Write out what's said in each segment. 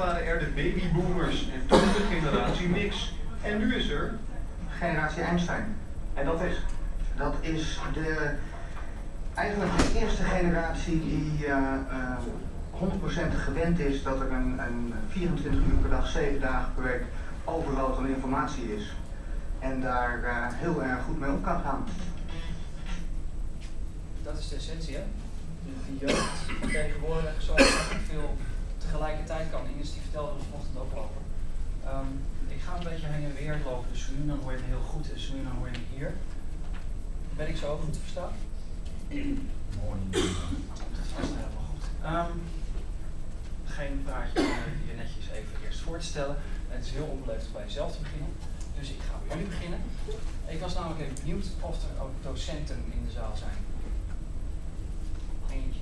waren er de babyboomers en toen de generatie mix. En nu is er... Generatie Einstein. En dat is? Dat is de, eigenlijk de eerste generatie die uh, uh, 100% gewend is dat er een, een 24 uur per dag, 7 dagen per week overal van informatie is. En daar uh, heel erg goed mee om kan gaan. Dat is de essentie, hè? De jeugd tegenwoordig zo veel tegelijkertijd kan. Ines die vertelde er vanochtend ook over. Um, ik ga een beetje heen en weer lopen, dus nu dan hoor je me heel goed en nu dan hoor je me hier. Ben ik zo goed te verstaan? Mooi. Dat is helemaal goed. Um, geen praatje je netjes even eerst voor te stellen. Het is heel onbeleefd om bij jezelf te beginnen. Dus ik ga bij jullie beginnen. Ik was namelijk even benieuwd of er ook docenten in de zaal zijn. Eentje.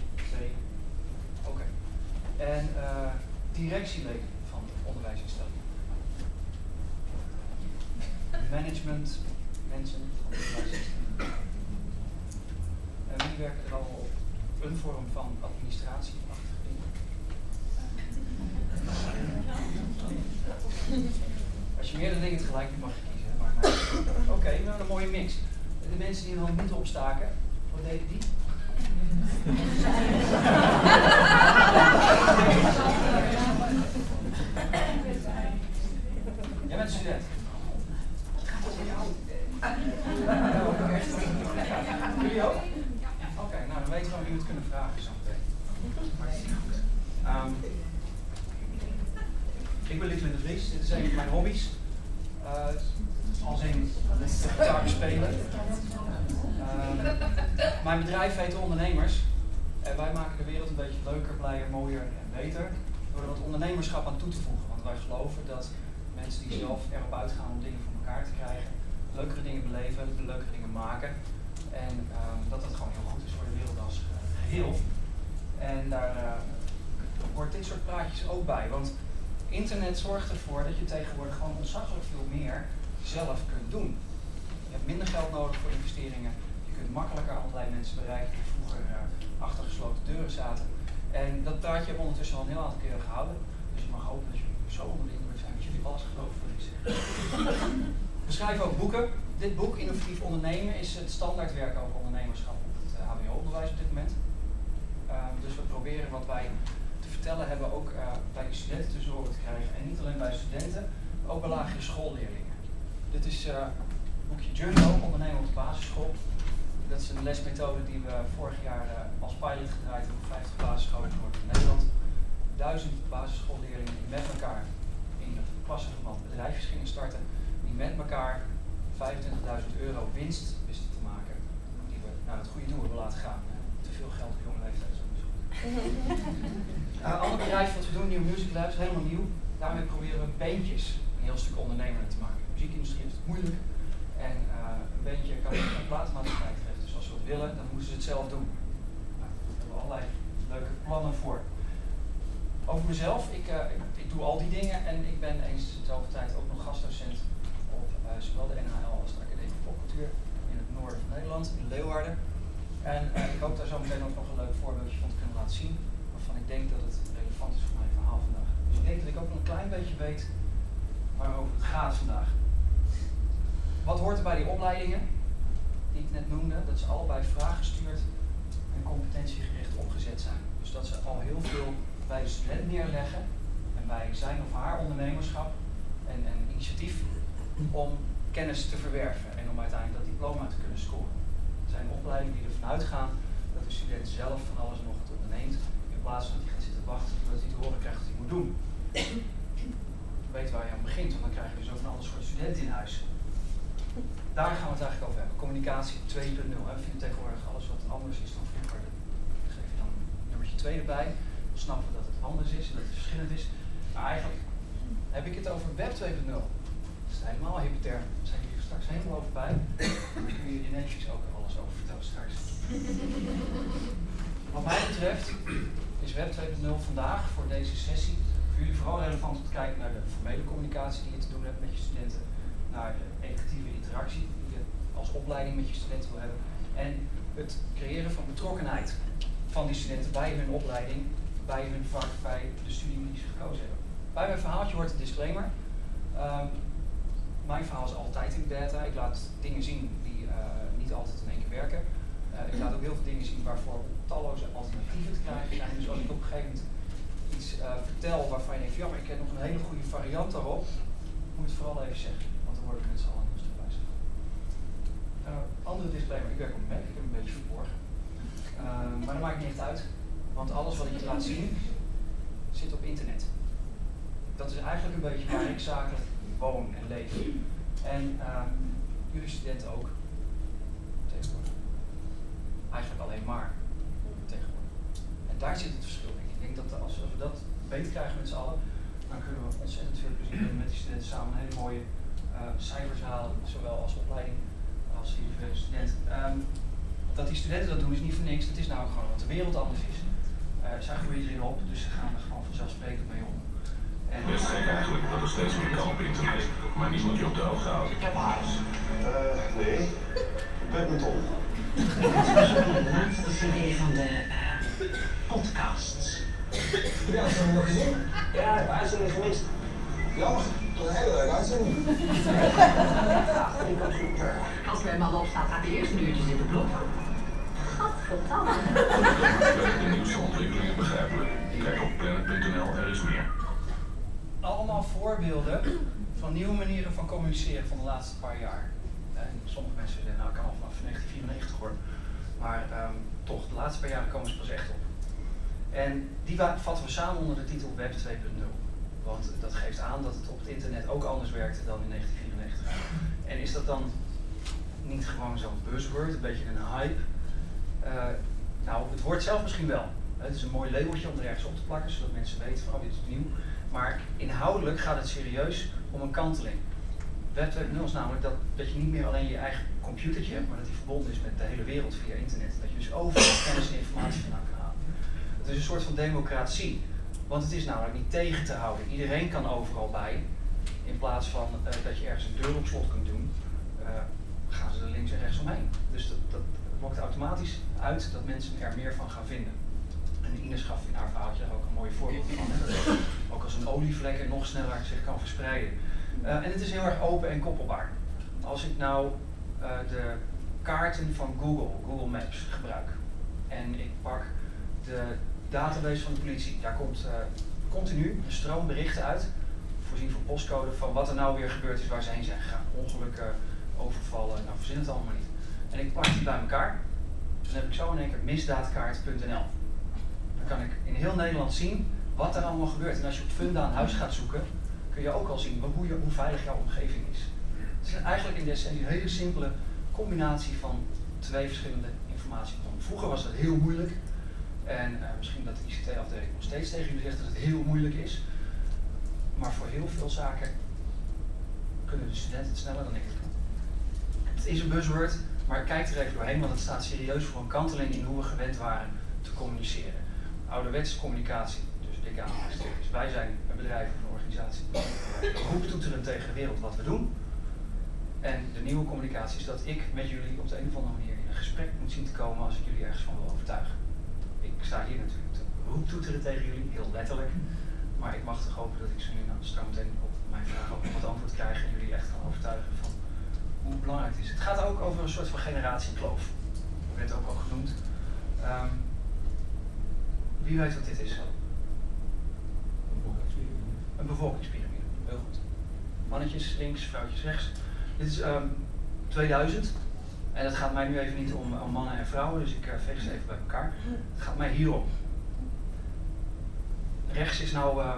En uh, directieleden van de onderwijsinstelling. Management, mensen van de onderwijsinstelling. En wie werken er allemaal op een vorm van administratie achter? Als je meerdere dingen tegelijk mag kiezen. Oké, okay, nou een mooie mix. De mensen die er dan niet opstaken, wat deden die? Jij bent student. Jullie ook? Oké, nou dan weten we wie we het kunnen vragen zo meteen. Um, ik ben Lidwin de Vries, dit is een van mijn hobby's. Uh, als in gitaar spelen. Uh, mijn bedrijf heet de Ondernemers. En wij maken de wereld een beetje leuker, blijer, mooier en beter. Door er wat ondernemerschap aan toe te voegen. Want wij geloven dat mensen die zelf erop uitgaan om dingen voor elkaar te krijgen, leukere dingen beleven, leukere dingen maken. En uh, dat dat gewoon heel goed is voor de wereld als uh, geheel. En daar uh, hoort dit soort praatjes ook bij. Want internet zorgt ervoor dat je tegenwoordig gewoon ontzaglijk veel meer zelf kunt doen. Je hebt minder geld nodig voor investeringen. Kunt makkelijker allerlei mensen bereiken die vroeger achter gesloten deuren zaten. En dat praatje hebben we ondertussen al een heel aantal keren gehouden. Dus ik mag hopen dat jullie zo onder de indruk zijn dat jullie alles geloven wat ik zeg. We schrijven ook boeken. Dit boek, Innovatief Ondernemen, is het standaardwerk over ondernemerschap op het uh, HBO-onderwijs op dit moment. Uh, dus we proberen wat wij te vertellen hebben ook uh, bij de studenten te zorgen te krijgen. En niet alleen bij studenten, ook bij lagere schoolleerlingen. Dit is het boekje Jungo, Ondernemen op de basisschool. Dat is een lesmethode die we vorig jaar als pilot gedraaid hebben op 50 basisscholen in Nederland. Duizend basisschoolleerlingen die met elkaar in het klassenverband bedrijfjes gingen starten die met elkaar 25.000 euro winst wisten te maken, die we naar het goede doel hebben laten gaan. Te veel geld op jonge leeftijd is ook niet goed. Een uh, ander bedrijf wat we doen, Nieuw Music Labs, helemaal nieuw. Daarmee proberen we beentjes een heel stuk ondernemer te maken. De muziekindustrie heeft het moeilijk en uh, een beentje kan een platenmaatschappij willen, dan moeten ze het zelf doen. Nou, daar hebben we allerlei leuke plannen voor. Over mezelf, ik, uh, ik, doe al die dingen en ik ben eens dezelfde tijd ook nog gastdocent op uh, zowel de NHL als de Academie Popcultuur in het noorden van Nederland, in Leeuwarden. En uh, ik hoop daar zo meteen ook nog een leuk voorbeeldje van te kunnen laten zien, waarvan ik denk dat het relevant is voor mijn verhaal vandaag. Dus ik denk dat ik ook nog een klein beetje weet waarover het gaat vandaag. Wat hoort er bij die opleidingen ik net noemde? Dat ze allebei vraaggestuurd en competentiegericht opgezet zijn. Dus dat ze al heel veel bij de student neerleggen en bij zijn of haar ondernemerschap en, en initiatief om kennis te verwerven en om uiteindelijk dat diploma te kunnen scoren. Het zijn opleidingen die ervan uitgaan dat de student zelf van alles nog het onderneemt, in plaats van dat hij gaat zitten wachten totdat hij te horen krijgt wat hij moet doen. Weet waar je aan begint, want dan krijg je dus ook een ander soort student in huis. Daar gaan we het eigenlijk over hebben. Communicatie 2.0. We vinden tegenwoordig alles wat anders is dan vroeger. Daar geef je dan nummertje 2 erbij. Dan snappen we dat het anders is en dat het verschillend is. Maar eigenlijk heb ik het over Web 2.0. Dat is helemaal hippe term. Daar zijn jullie straks helemaal over bij. Daar je je netjes ook alles over vertellen straks. Wat mij betreft is Web 2.0 vandaag voor deze sessie voor jullie vooral relevant om te kijken naar de formele communicatie die je te doen hebt met je studenten, naar de interactie die je als opleiding met je studenten wil hebben en het creëren van betrokkenheid van die studenten bij hun opleiding, bij hun vak, bij de studie die ze gekozen hebben. bij mijn verhaaltje hoort een disclaimer. Ehm, mijn verhaal is altijd in data. Ik laat dingen zien die uh, niet altijd in één keer werken. Uh, ik laat ook heel veel dingen zien waarvoor talloze alternatieven te krijgen zijn. Dus als ik op een gegeven moment iets uh, vertel waarvan je denkt, ja, maar ik heb nog een hele goede variant daarop, moet het vooral even zeggen, worden mensen al stuk wijzer. andere disclaimer, ik werk op Mac, ik heb een beetje verborgen. maar dat maakt niet echt uit, want alles wat ik je laat zien, zit op internet. Dat is eigenlijk een beetje waar ik zakelijk woon en leef. En uh, jullie studenten ook. Tegenwoordig. Eigenlijk alleen maar tegenwoordig. En daar zit het verschil in. Ik denk dat als we dat beter krijgen met z'n allen, dan kunnen we ontzettend veel plezier doen met die studenten samen een hele mooie uh, cijfers halen, zowel als opleiding als individuele student. Um, dat die studenten dat doen is niet voor niks, dat is nou gewoon wat de wereld anders is. Uh, zij groeien erin op, dus ze gaan er gewoon vanzelfsprekend mee om. En het is gek eigenlijk dat er steeds meer kan op internet, maar niemand je op de hoogte houdt. Ik heb huis. Uh, nee, badminton. de laatste cd van de uh, podcasts. Ja, heb je nog gezien? Ja, ik heb uitzending gemist. Jammer, een hele leuke uitzending. Als mijn man opstaat, gaat hij eerst een uurtje zitten blokken. Gadverdamme. De nieuwste ontwikkelingen begrijpelijk. Kijk op planet.nl, er is meer allemaal voorbeelden van nieuwe manieren van communiceren van de laatste paar jaar. En sommige mensen zeggen, nou, ik kan al vanaf 1994 hoor. Maar um, toch, de laatste paar jaar komen ze pas echt op. En die vatten we samen onder de titel Web 2.0. Want dat geeft aan dat het op het internet ook anders werkte dan in 1994. En is dat dan niet gewoon zo'n buzzword, een beetje een hype? Uh, nou, het woord zelf misschien wel. Het is een mooi labeltje om er ergens op te plakken, zodat mensen weten van, oh, dit is nieuw. Maar inhoudelijk gaat het serieus om een kanteling. Web 2.0 is namelijk dat, dat je niet meer alleen je eigen computertje hebt, maar dat die verbonden is met de hele wereld via internet. Dat je dus overal kennis en informatie vandaan kan halen. Het is een soort van democratie. Want het is namelijk niet tegen te houden. Iedereen kan overal bij. In plaats van uh, dat je ergens een deur op slot kunt doen, uh, gaan ze er links en rechts omheen. Dus dat, dat lokt automatisch uit dat mensen er meer van gaan vinden. En Ines gaf in haar verhaaltje daar ook een mooi voorbeeld van. ook als een olievlek nog sneller zich kan verspreiden. Uh, en het is heel erg open en koppelbaar. Als ik nou de kaarten van Google, Google Maps, gebruik. En ik pak de database van de politie. Daar komt uh, continu een stroom berichten uit, voorzien van postcode, van wat er nou weer gebeurd is waar ze heen zijn gegaan. Ongelukken, overvallen, nou verzin het allemaal niet. En ik plak die bij elkaar. Dan heb ik zo in één keer misdaadkaart.nl kan ik in heel Nederland zien wat er allemaal gebeurt. En als je op Funda een huis gaat zoeken, kun je ook al zien hoe, je, hoe veilig jouw omgeving is. Het is eigenlijk in essentie een hele simpele combinatie van twee verschillende informatiebronnen. Vroeger was dat heel moeilijk. En uh, misschien dat de ICT-afdeling nog steeds tegen jullie zegt dat het heel moeilijk is. Maar voor heel veel zaken kunnen de studenten het sneller dan ik het kan. Het is een buzzword, maar kijk er even doorheen, want het staat serieus voor een kanteling in hoe we gewend waren te communiceren ouderwetse communicatie, dus dikke aanhalingstekens. Wij zijn een bedrijf of een organisatie. We roeptoeteren tegen de wereld wat we doen. En de nieuwe communicatie is dat ik met jullie op de een of andere manier in een gesprek moet zien te komen als ik jullie ergens van wil overtuigen. Ik sta hier natuurlijk te tegen jullie, heel letterlijk. Maar ik mag toch hopen dat ik nu nou, straks meteen op mijn vraag ook wat antwoord krijg en jullie echt kan overtuigen van hoe belangrijk het is. Het gaat ook over een soort van generatiekloof. Dat werd ook al genoemd. Um, wie weet wat dit is? Een bevolkingspyramide. Heel goed. Mannetjes links, vrouwtjes rechts. Dit is um, ehm, 2000. En het gaat mij nu even niet om, mannen en vrouwen, dus ik uh, veeg ze even bij elkaar. Het gaat mij hierom. Rechts is nou uh,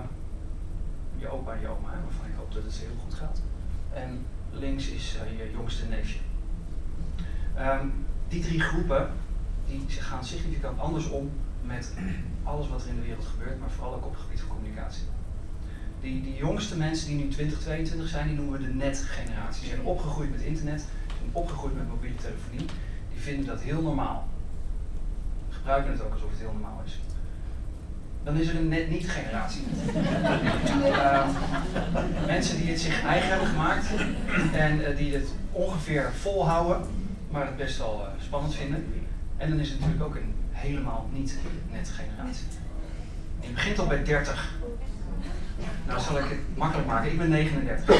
je opa en je oma, waarvan ik hoop dat het heel goed gaat. En links is uh, je jongste neefje. Um, die drie groepen die gaan significant anders om met alles wat er in de wereld gebeurt, maar vooral ook op het gebied van communicatie. Die, die jongste mensen die nu 2022 zijn, die noemen we de netgeneratie. Die zijn opgegroeid met internet, opgegroeid met mobiele telefonie. Die vinden dat heel normaal. Gebruiken het ook alsof het heel normaal is. Dan is er een net niet generatie. uh, mensen die het zich eigen hebben gemaakt en uh, die het ongeveer volhouden, maar het best wel uh, spannend vinden. En dan is het natuurlijk ook een helemaal niet net generatie. Je begint al bij 30. Nou, zal ik het makkelijk maken. Ik ben 39.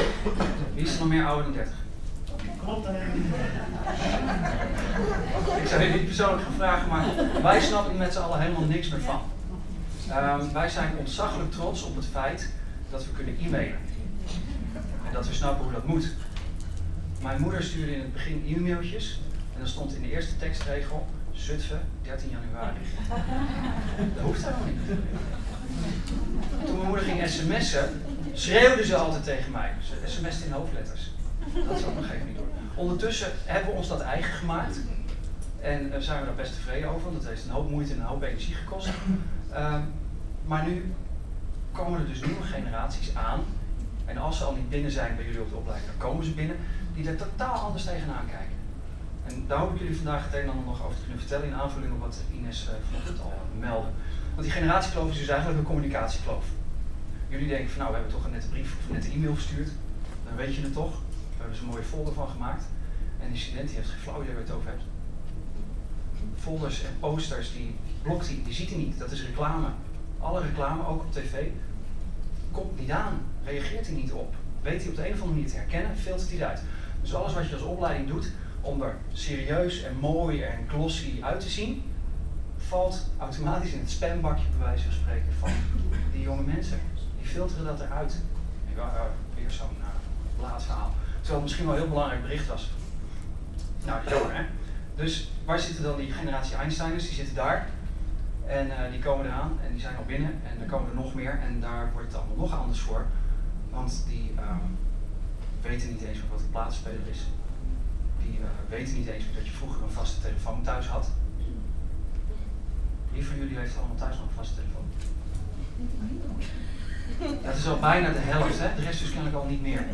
Wie is er nog meer ouder dan 30? Ik zou je niet persoonlijk gaan vragen, maar wij snappen met z'n allen helemaal niks meer van. Ehm, wij zijn ontzaglijk trots op het feit dat we kunnen e-mailen. En dat we snappen hoe dat moet. Mijn moeder stuurde in het begin e-mailtjes en dan stond in de eerste tekstregel Zutphen, 13 januari. Dat hoeft helemaal niet. Toen mijn moeder ging sms'en, schreeuwde ze altijd tegen mij. Ze sms'te in hoofdletters. Dat ook nog even niet door. Ondertussen hebben we ons dat eigen gemaakt. En uh, zijn we daar best tevreden over, want dat heeft een hoop moeite en een hoop energie gekost. Uh, maar nu komen er dus nieuwe generaties aan. En als ze al niet binnen zijn bij jullie op de opleiding, dan komen ze binnen, die er totaal anders tegenaan kijken. En daar hoop ik jullie vandaag het een en ander nog over te kunnen vertellen in aanvulling op wat Ines uh, vanochtend al meldde. Want die generatiekloof is dus eigenlijk een communicatiekloof. Jullie denken van nou, we hebben toch een nette brief of een nette e-mail verstuurd. Dan weet je het toch. We hebben er een mooie folder van gemaakt. En die student die heeft geen flauw idee waar het over hebt. Folders en posters, die blokt hij, die ziet hij niet. Dat is reclame. Alle reclame, ook op tv, komt niet aan. Reageert hij niet op. Weet hij op de een of andere manier te herkennen, filtert hij het uit. Dus alles wat je als opleiding doet om er serieus en mooi en glossy uit te zien, valt automatisch in het spambakje, bij wijze van spreken, van die jonge mensen. Die filteren dat eruit. Ik uh, weer zo'n uh, laadverhaal. Terwijl het misschien wel een heel belangrijk bericht was. Nou, jammer hè. Dus waar zitten dan die generatie Einsteiners? Die zitten daar. En uh, die komen eraan en die zijn al binnen. En er komen er nog meer. En daar wordt het allemaal nog anders voor. Want die um, weten niet eens meer wat een plaatspeler is. Die uh, weten niet eens meer dat je vroeger een vaste telefoon thuis had. Wie van jullie heeft allemaal thuis nog een vaste telefoon? Dat is al bijna de helft, hè? de rest dus kennelijk al niet meer.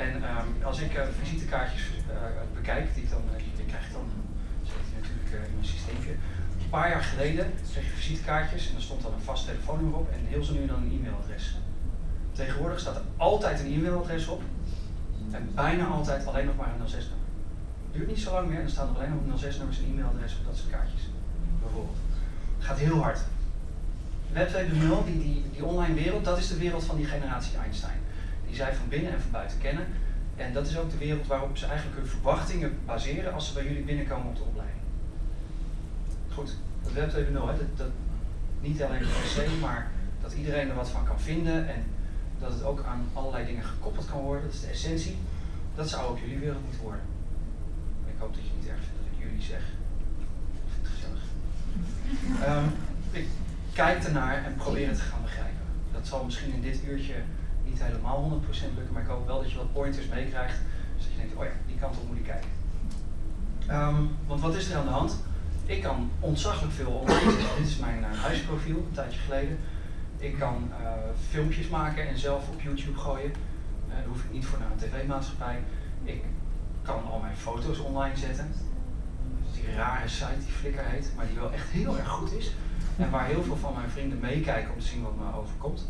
En um, als ik uh, visitekaartjes uh, bekijk, die ik dan, die krijg ik dan, die natuurlijk in mijn systeempje. Een paar jaar geleden kreeg je visitekaartjes en er stond dan een vast telefoonnummer op en heel zo nu dan een e-mailadres. Tegenwoordig staat er altijd een e-mailadres op en bijna altijd alleen nog maar een 06-nummer. Duurt niet zo lang meer, dan staan er alleen nog 06-nummers en e-mailadres op dat soort kaartjes. Bijvoorbeeld. Het gaat heel hard. Web 2.0, die, die, die online wereld, dat is de wereld van die generatie Einstein die zij van binnen en van buiten kennen. En dat is ook de wereld waarop ze eigenlijk hun verwachtingen baseren als ze bij jullie binnenkomen op de opleiding. Goed, dat web 2.0, dat, dat niet alleen per se, maar dat iedereen er wat van kan vinden en dat het ook aan allerlei dingen gekoppeld kan worden, dat is de essentie. Dat zou ook jullie wereld moeten worden. Ik hoop dat je niet erg vindt dat ik jullie zeg. Ik vind het gezellig. Um, ik kijk ernaar en probeer het te gaan begrijpen. Dat zal misschien in dit uurtje niet helemaal 100% lukken, maar ik hoop wel dat je wat pointers meekrijgt. Dus dat je denkt, oh ja, die kant op moet ik kijken. Um, want wat is er aan de hand? Ik kan ontzaglijk veel online zetten. Dit is mijn uh, huisprofiel, een tijdje geleden. Ik kan uh, filmpjes maken en zelf op YouTube gooien. Uh, daar hoef ik niet voor naar een tv-maatschappij. Ik kan al mijn foto's online zetten. Die rare site die Flickr heet, maar die wel echt heel erg goed is. En waar heel veel van mijn vrienden meekijken om te zien wat me overkomt.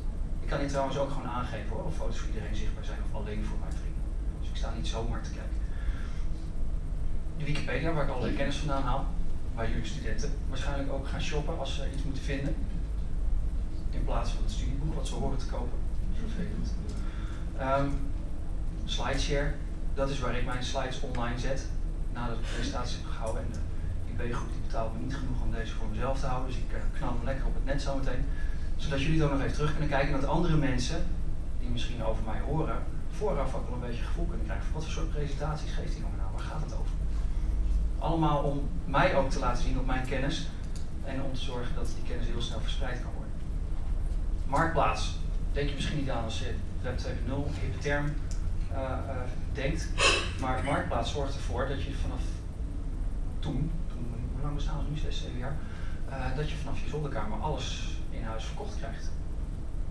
Ik kan hier trouwens ook gewoon aangeven hoor, of foto's voor iedereen zichtbaar zijn of alleen voor mijn vrienden. Dus ik sta niet zomaar te kijken. De Wikipedia, waar ik allerlei kennis vandaan haal, waar jullie studenten waarschijnlijk ook gaan shoppen als ze iets moeten vinden. In plaats van het studieboek wat ze horen te kopen. Vervelend. Um, Slideshare, dat is waar ik mijn slides online zet nadat ik de presentatie heb gehouden. En de IB-groep die betaalt me niet genoeg om deze voor mezelf te houden, dus ik uh, knal hem lekker op het net zometeen zodat jullie ook nog even terug kunnen kijken en dat andere mensen die misschien over mij horen, vooraf ook wel een beetje gevoel kunnen krijgen wat voor soort presentaties geeft die jongen nou, waar gaat het over? Allemaal om mij ook te laten zien op mijn kennis en om te zorgen dat die kennis heel snel verspreid kan worden. Marktplaats, denk je misschien niet aan als je Web 2.0, hippe term, uh, uh, denkt, maar Marktplaats zorgt ervoor dat je vanaf toen, toen hoe lang bestaan we nu, 6, 7 jaar, uh, dat je vanaf je zolderkamer alles in huis verkocht krijgt.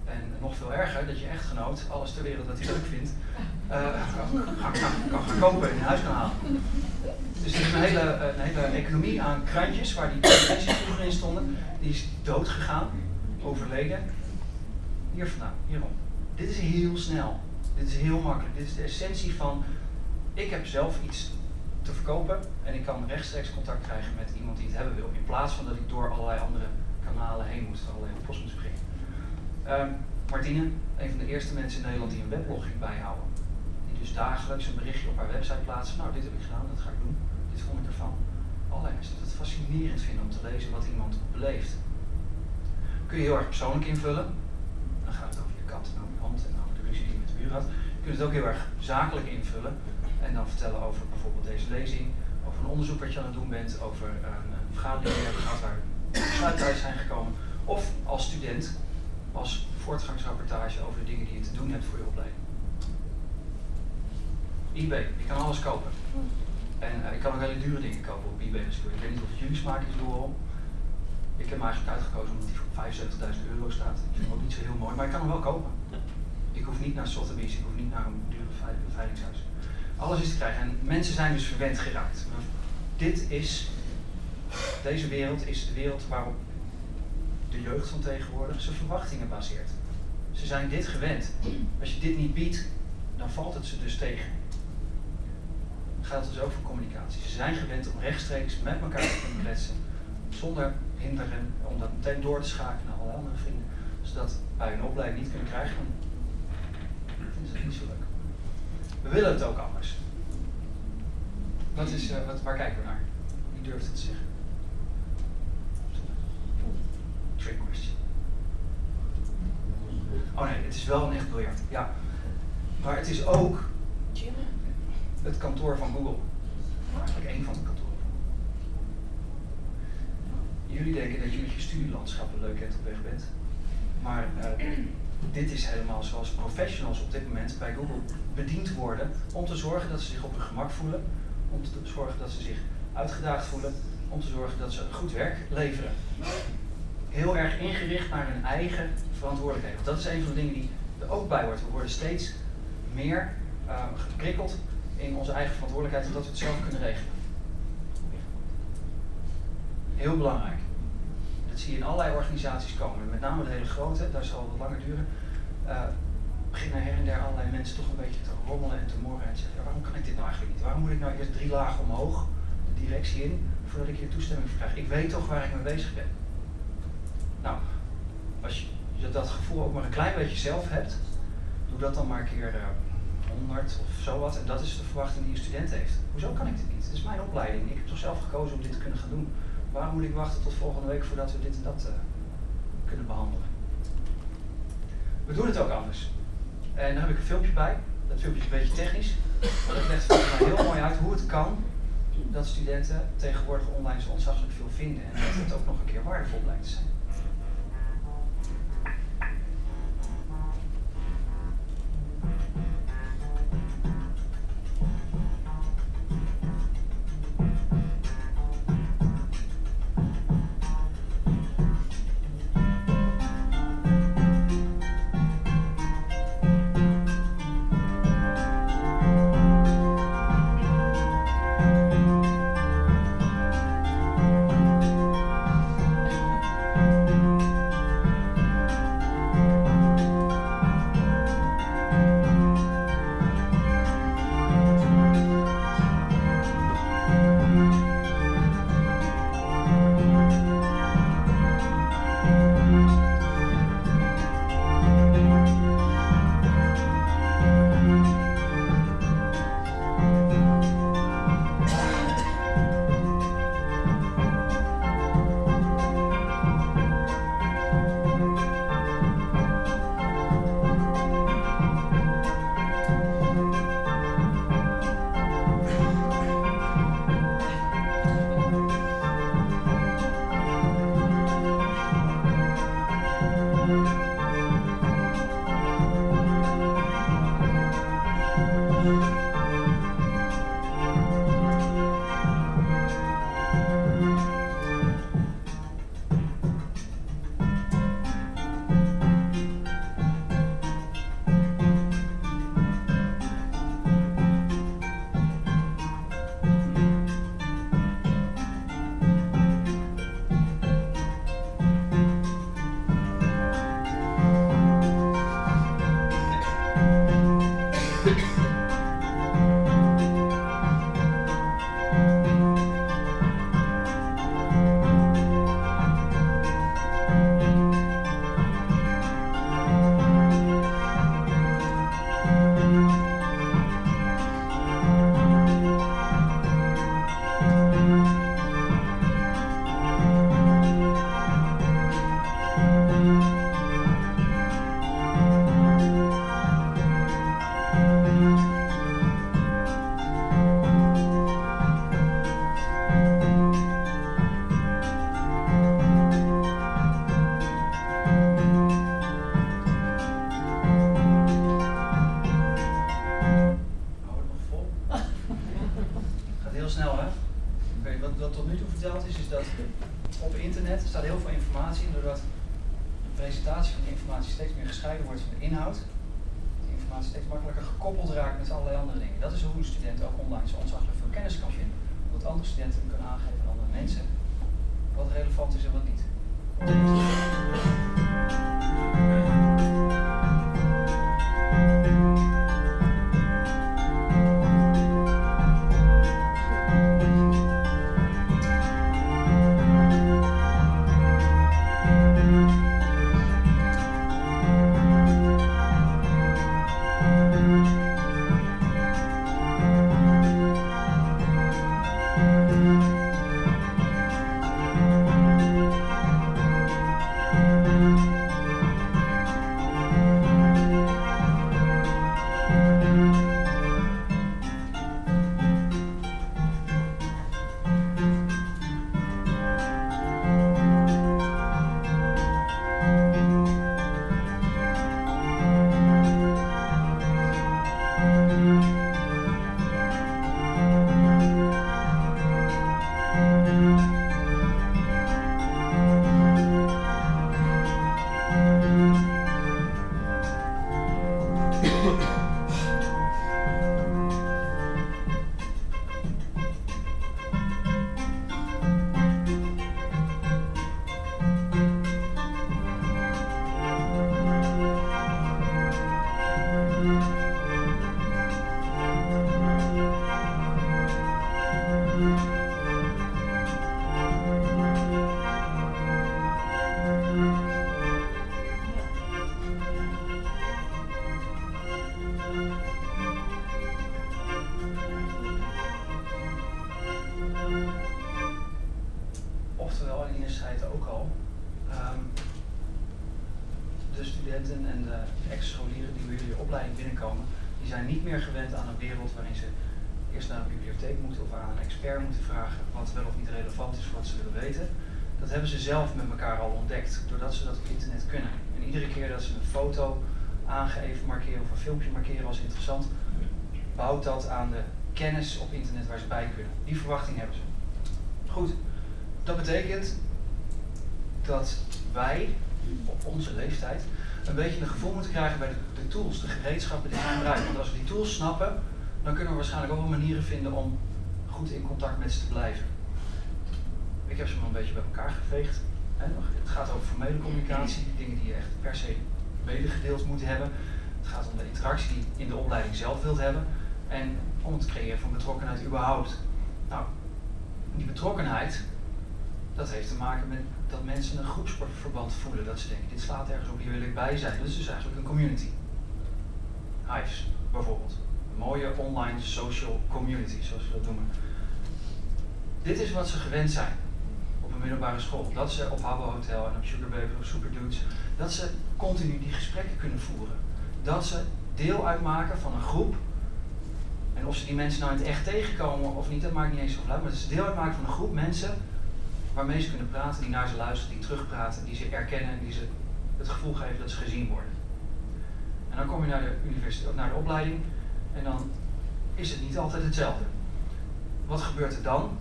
En nog veel erger, dat je echtgenoot alles ter wereld dat hij leuk vindt, uh, kan, gaan kopen en in huis kan halen. Dus er is een hele, een hele economie aan krantjes waar die pensies vroeger in stonden, die is dood gegaan, overleden. Hier vandaan, hierom. Dit is heel snel. Dit is heel makkelijk. Dit is de essentie van, ik heb zelf iets te verkopen en ik kan rechtstreeks contact krijgen met iemand die het hebben wil. In plaats van dat ik door allerlei andere kanalen heen moet, allerlei oplossingen springen. Ehm, Martine, een van de eerste mensen in Nederland die een weblog ging bijhouden. Die dus dagelijks een berichtje op haar website plaatsen. Nou, dit heb ik gedaan, dat ga ik doen. Dit vond ik ervan. Allerlei mensen die het fascinerend vinden om te lezen wat iemand beleeft. Kun je heel erg persoonlijk invullen. Dan gaat het over je kat en over je hond en over de ruzie die je met de buur had. Je kunt het ook heel erg zakelijk invullen. En dan vertellen over bijvoorbeeld deze lezing, over een onderzoek wat je aan het doen bent, over een, vergadering die je hebt uit zijn gekomen. Of als student, als voortgangsrapportage over de dingen die je te doen hebt voor je opleiding. eBay, je kan alles kopen. En uh, ik kan ook hele dure dingen kopen op eBay. Dus ik weet niet of het jullie smaak is, Doral. Ik heb hem eigenlijk uitgekozen omdat hij voor 75.000 euro staat. Ik vind hem ook niet zo heel mooi, maar ik kan hem wel kopen. Ik hoef niet naar Sotheby's, ik hoef niet naar een dure veilingshuis. Alles is te krijgen. En mensen zijn dus verwend geraakt. Dit is, deze wereld is de wereld waarop de jeugd van tegenwoordig zijn verwachtingen baseert. Ze zijn dit gewend. Als je dit niet biedt, dan valt het ze dus tegen. Dat geldt dus ook voor communicatie. Ze zijn gewend om rechtstreeks met elkaar te kunnen kletsen, zonder hinderen, om dat meteen door te schakelen naar alle andere vrienden. Zodat wij een opleiding niet kunnen krijgen, dan vinden het niet zo leuk. We willen het ook anders. Uh, wat, waar kijken we naar? Wie durft het te zeggen? Trick question. Oh nee, het is wel een echt biljart. Ja. Maar het is ook het kantoor van Google. Eigenlijk één van de kantoren. Jullie denken dat je met je studielandschappen leuk hebt op weg bent. Maar uh, dit is helemaal zoals professionals op dit moment bij Google bediend worden om te zorgen dat ze zich op hun gemak voelen, om te zorgen dat ze zich uitgedaagd voelen, om te zorgen dat ze goed werk leveren. Heel erg ingericht naar hun eigen verantwoordelijkheid. Dat is een van de dingen die er ook bij hoort. We worden steeds meer uh, geprikkeld in onze eigen verantwoordelijkheid, omdat we het zelf kunnen regelen. Heel belangrijk. Dat zie je in allerlei organisaties komen. Met name de hele grote, daar zal het langer duren. Uh, beginnen her en der allerlei mensen toch een beetje te rommelen en te morren en te zeggen, waarom kan ik dit nou eigenlijk niet? Waarom moet ik nou eerst drie lagen omhoog, de directie in, voordat ik hier toestemming voor krijg? Ik weet toch waar ik mee bezig ben. Nou, als je dat gevoel ook maar een klein beetje zelf hebt, doe dat dan maar een keer uh, 100 of zo wat. En dat is de verwachting die een student heeft. Hoezo kan ik dit niet? Het is mijn opleiding. Ik heb toch zelf gekozen om dit te kunnen gaan doen. Waarom moet ik wachten tot volgende week voordat we dit en dat uh, kunnen behandelen? We doen het ook anders. En daar heb ik een filmpje bij. Dat filmpje is een beetje technisch. Maar dat legt heel mooi uit hoe het kan dat studenten tegenwoordig online zo ontzaglijk veel vinden. En dat het ook nog een keer waardevol blijkt te zijn. Internet staat heel veel informatie. En doordat de presentatie van de informatie steeds meer gescheiden wordt van de inhoud, die informatie steeds makkelijker gekoppeld raakt met allerlei andere dingen. Dat is hoe een student ook online zo ontzaglijk veel kennis kan vinden. Omdat andere studenten kunnen aangeven aan andere mensen wat relevant is en wat niet. Studenten en de ex-scholieren die bij jullie opleiding binnenkomen, die zijn niet meer gewend aan een wereld waarin ze eerst naar een bibliotheek moeten of aan een expert moeten vragen wat wel of niet relevant is voor wat ze willen weten. Dat hebben ze zelf met elkaar al ontdekt, doordat ze dat op internet kunnen. En iedere keer dat ze een foto aangeven markeren of een filmpje markeren als interessant, bouwt dat aan de kennis op internet waar ze bij kunnen. Die verwachting hebben ze. Goed, dat betekent dat wij op onze leeftijd een beetje een gevoel moeten krijgen bij de, tools, de gereedschappen die we gebruiken. Want als we die tools snappen, dan kunnen we waarschijnlijk ook wel manieren vinden om goed in contact met ze te blijven. Ik heb ze maar een beetje bij elkaar geveegd. Het gaat over formele communicatie, dingen die je echt per se medegedeeld moet hebben. Het gaat om de interactie die je in de opleiding zelf wilt hebben. En om het creëren van betrokkenheid überhaupt. Nou, die betrokkenheid, dat heeft te maken met dat mensen een groepsverband voelen. Dat ze denken, dit slaat ergens op, hier wil ik bij zijn. Dat is dus eigenlijk een community. Hives, bijvoorbeeld. Een mooie online social community, zoals we dat noemen. Dit is wat ze gewend zijn op een middelbare school. Dat ze op Habbo Hotel en op Sugar Baby of Super Dudes, dat ze continu die gesprekken kunnen voeren. Dat ze deel uitmaken van een groep. En of ze die mensen nou in het echt tegenkomen of niet, dat maakt niet eens zoveel uit. Maar dat ze deel uitmaken van een groep mensen waarmee ze kunnen praten, die naar ze luisteren, die terugpraten, die ze erkennen en die ze het gevoel geven dat ze gezien worden. En dan kom je naar de universiteit, naar de opleiding en dan is het niet altijd hetzelfde. Wat gebeurt er dan?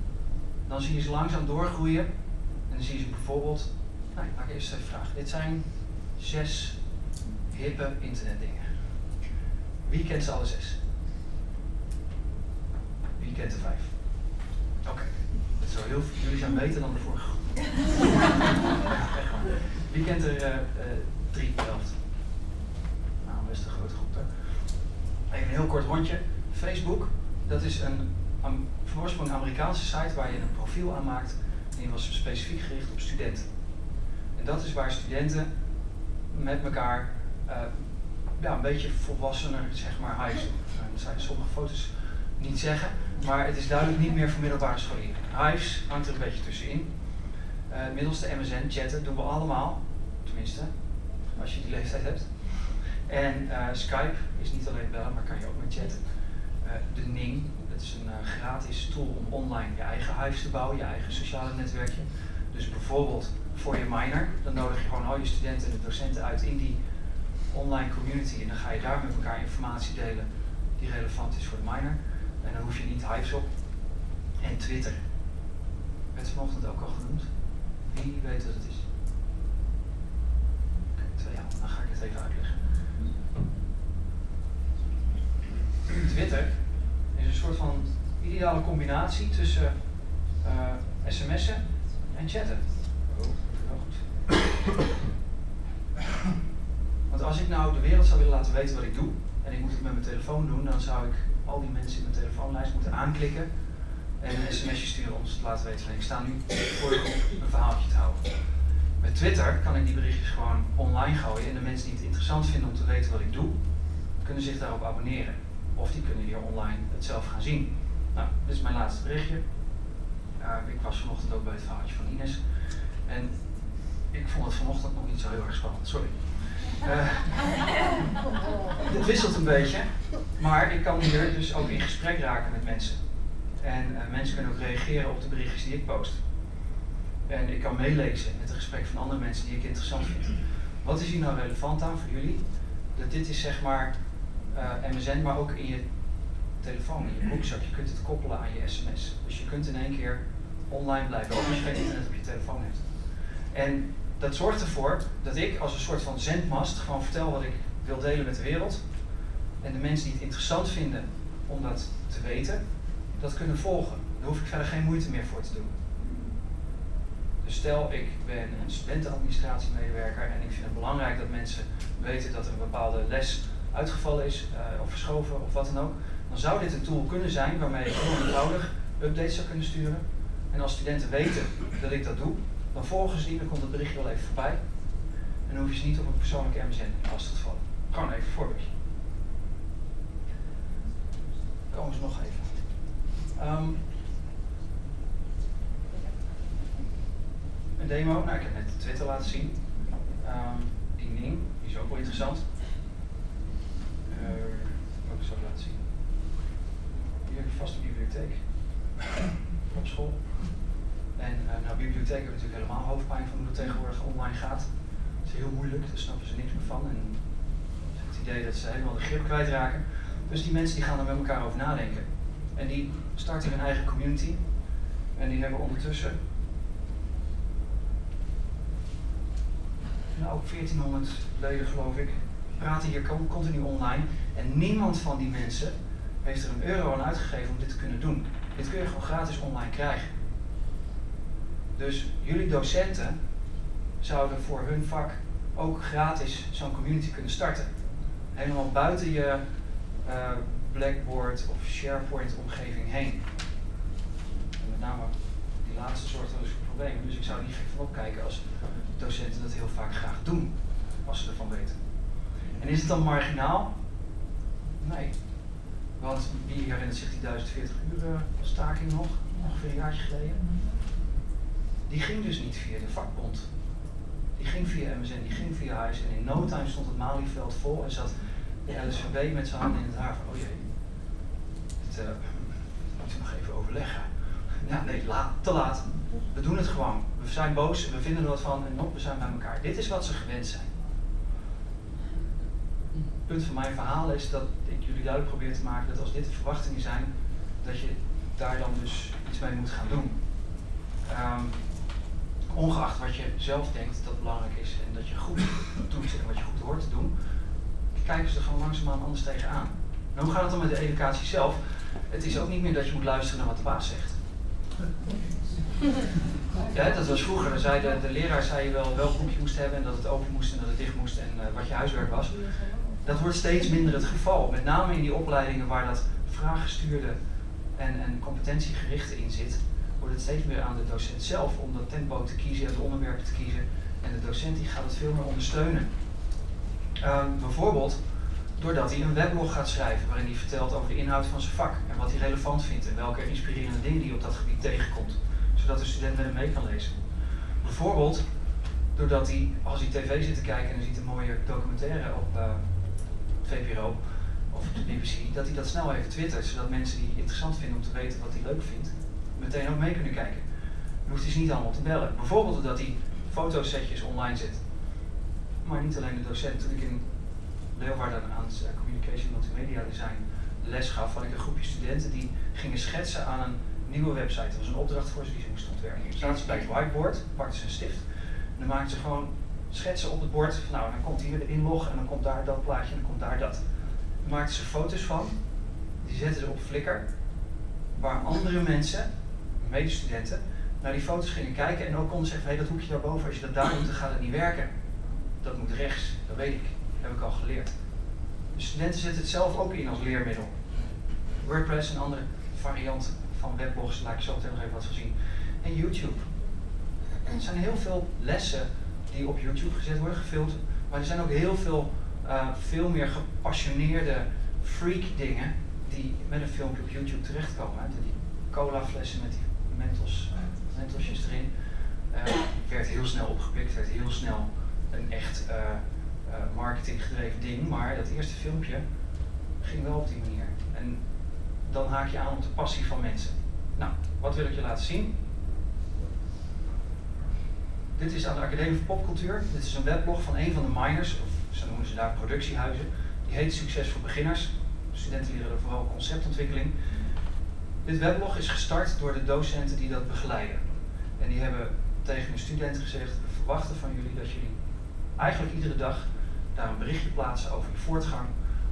Dan zie je ze langzaam doorgroeien en dan zie je ze bijvoorbeeld, nou, ik maak eerst even vragen. Dit zijn zes hippe internetdingen. Wie kent ze alle zes? Wie kent er vijf? Oké, wel heel veel. Jullie zijn beter dan de vorige. Wie kent er eh, drie helft? Nou, best een grote groep hè. Even een heel kort rondje. Facebook, dat is een am- van oorsprong een Amerikaanse site waar je een profiel aan maakt. En die was specifiek gericht op studenten. En dat is waar studenten met elkaar eh, ja, een beetje volwassener, zeg maar, school. Nou, dat zijn sommige foto's niet zeggen, maar het is duidelijk niet meer voor middelbare scholieren. Hives hangt er een beetje tussenin. Eh middels de MSN chatten doen we allemaal, tenminste, als je die leeftijd hebt. En eh, Skype is niet alleen bellen, maar kan je ook met chatten. Eh, de Ning, dat is een gratis tool om online je eigen Hives te bouwen, je eigen sociale netwerkje. Dus bijvoorbeeld voor je minor, dan nodig je gewoon al je studenten en de docenten uit in die online community en dan ga je daar met elkaar informatie delen die relevant is voor de minor. En dan hoef je niet Hives op. En Twitter. werd vanochtend ook al genoemd. Wie weet wat het is? Oké, twee handen, dan ga ik het even uitleggen. Twitter is een soort van ideale combinatie tussen uh, sms'en en chatten. Oh, heel goed. Want als ik nou de wereld zou willen laten weten wat ik doe, en ik moet het met mijn telefoon doen, dan zou ik al die mensen in mijn telefoonlijst moeten aanklikken en een sms'je sturen om ze te laten weten van ik sta nu voor je groep een verhaaltje te houden. Met Twitter kan ik die berichtjes gewoon online gooien en de mensen die het interessant vinden om te weten wat ik doe, kunnen zich daarop abonneren. Of die kunnen hier online het zelf gaan zien. Nou, dit is mijn laatste berichtje. Ik was vanochtend ook bij het verhaaltje van Ines. En ik vond het vanochtend nog niet zo heel erg spannend, sorry. Uh, het wisselt een beetje, maar ik kan hier dus ook in gesprek raken met mensen. En uh, mensen kunnen ook reageren op de berichtjes die ik post. En ik kan meelezen met de gesprek van andere mensen die ik interessant vind. Wat is hier nou relevant aan voor jullie? Dat dit is zeg maar uh, MSN, maar ook in je telefoon, in je broekzak. Je kunt het koppelen aan je sms. Dus je kunt in één keer online blijven, ook als je geen internet op je telefoon hebt. En dat zorgt ervoor dat ik als een soort van zendmast gewoon vertel wat ik wil delen met de wereld. En de mensen die het interessant vinden om dat te weten, dat kunnen volgen. Daar hoef ik verder geen moeite meer voor te doen. Dus stel ik ben een studentenadministratiemedewerker en ik vind het belangrijk dat mensen weten dat er een bepaalde les uitgevallen is uh, of verschoven of wat dan ook, dan zou dit een tool kunnen zijn waarmee ik eenvoudig updates zou kunnen sturen. En als studenten weten dat ik dat doe, dan volgen ze die, komt het berichtje wel even voorbij. En dan hoef je ze niet op een persoonlijke MSN vast te vallen. Gewoon even een voorbeeldje. Ze nog even. Um, een demo, nou ik heb net Twitter laten zien. Um, die Ning, die is ook wel interessant. Uh, ook zo laten zien. Hier vast een bibliotheek op school. En uh, nou, bibliotheken hebben natuurlijk helemaal hoofdpijn van hoe het tegenwoordig online gaat. Het is heel moeilijk, daar snappen ze niks meer van. En het idee dat ze helemaal de grip kwijtraken. Dus die mensen die gaan er met elkaar over nadenken. En die starten hun eigen community. En die hebben ondertussen nou, ook 1400 leden geloof ik. Praten hier continu online. En niemand van die mensen heeft er een euro aan uitgegeven om dit te kunnen doen. Dit kun je gewoon gratis online krijgen. Dus jullie docenten zouden voor hun vak ook gratis zo'n community kunnen starten. Helemaal buiten je uh, Blackboard of SharePoint omgeving heen. En met name die laatste soort van problemen. Dus ik zou niet gek van opkijken als docenten dat heel vaak graag doen, als ze ervan weten. En is het dan marginaal? Nee. Want wie herinnert zich die 1040 uur staking nog, ongeveer een jaartje geleden? Die ging dus niet via de vakbond. Die ging via MSN, die ging via huis. En in no time stond het Malieveld vol en zat de LSVB met zijn handen in het haar van, oh jee, dit uh, moeten we nog even overleggen. Ja, nee, laat, te laat. We doen het gewoon. We zijn boos, we vinden er wat van en op, we zijn bij elkaar. Dit is wat ze gewend zijn. Het punt van mijn verhaal is dat ik jullie duidelijk probeer te maken dat als dit de verwachtingen zijn, dat je daar dan dus iets mee moet gaan doen. Um, ongeacht wat je zelf denkt dat belangrijk is en dat je goed doet en wat je goed hoort te doen, kijken ze er gewoon langzaamaan anders tegenaan. En hoe gaat het dan met de educatie zelf? Het is ook niet meer dat je moet luisteren naar wat de baas zegt. Ja, dat was vroeger. Zei de, de leraar zei wel welk boek je moest hebben en dat het open moest en dat het dicht moest en uh, wat je huiswerk was. Dat wordt steeds minder het geval. Met name in die opleidingen waar dat vraaggestuurde en, en competentiegerichte in zit, wordt het steeds meer aan de docent zelf om dat tempo te kiezen, het onderwerp te kiezen. En de docent die gaat het veel meer ondersteunen. Uh, bijvoorbeeld doordat hij een weblog gaat schrijven waarin hij vertelt over de inhoud van zijn vak en wat hij relevant vindt en welke inspirerende dingen hij op dat gebied tegenkomt, zodat de student met hem mee kan lezen. Bijvoorbeeld doordat hij, als hij tv zit te kijken en hij ziet een mooie documentaire op uh, VPRO of op de BBC, dat hij dat snel even twittert, zodat mensen die interessant vinden om te weten wat hij leuk vindt, meteen ook mee kunnen kijken. Dan hoeft ze niet allemaal te bellen. Bijvoorbeeld doordat hij fotosetjes online zet. Maar niet alleen de docent. Toen ik in Leeuwarden aan het uh, Communication Multimedia Design les gaf, had ik een groepje studenten die gingen schetsen aan een nieuwe website. Dat was een opdracht voor ze die ze moesten ontwerpen. Ze bij het whiteboard, pakten ze een stift en dan maakten ze gewoon schetsen op het bord. Van, nou, dan komt hier de inlog en dan komt daar dat plaatje en dan komt daar dat. Dan maakten ze foto's van, die zetten ze op Flickr, waar andere mensen, medestudenten, naar die foto's gingen kijken en ook konden zeggen, hé, hey, dat hoekje daarboven, als je dat daar doet, dan gaat het niet werken. Dat moet rechts, dat weet ik, dat heb ik al geleerd. De studenten zetten het zelf ook in als leermiddel. WordPress, een andere variant van weblogs, laat ik zo meteen nog even wat zien. En YouTube. Er zijn heel veel lessen die op YouTube gezet worden, gefilmd. Maar er zijn ook heel veel, uh, veel meer gepassioneerde freak dingen die met een filmpje op YouTube terechtkomen. Die cola flessen met die mentos, mentosjes erin. Uh, werd heel snel opgepikt, werd heel snel een echt uh, marketinggedreven ding. Maar dat eerste filmpje ging wel op die manier. En dan haak je aan op de passie van mensen. Nou, wat wil ik je laten zien? Dit is aan de Academie voor Popcultuur. Dit is een weblog van een van de miners, of zo noemen ze daar productiehuizen. Die heet Succes voor Beginners. Studenten leren er vooral conceptontwikkeling. Dit weblog is gestart door de docenten die dat begeleiden. En die hebben tegen de studenten gezegd, we verwachten van jullie dat jullie eigenlijk iedere dag daar een berichtje plaatsen over je voortgang,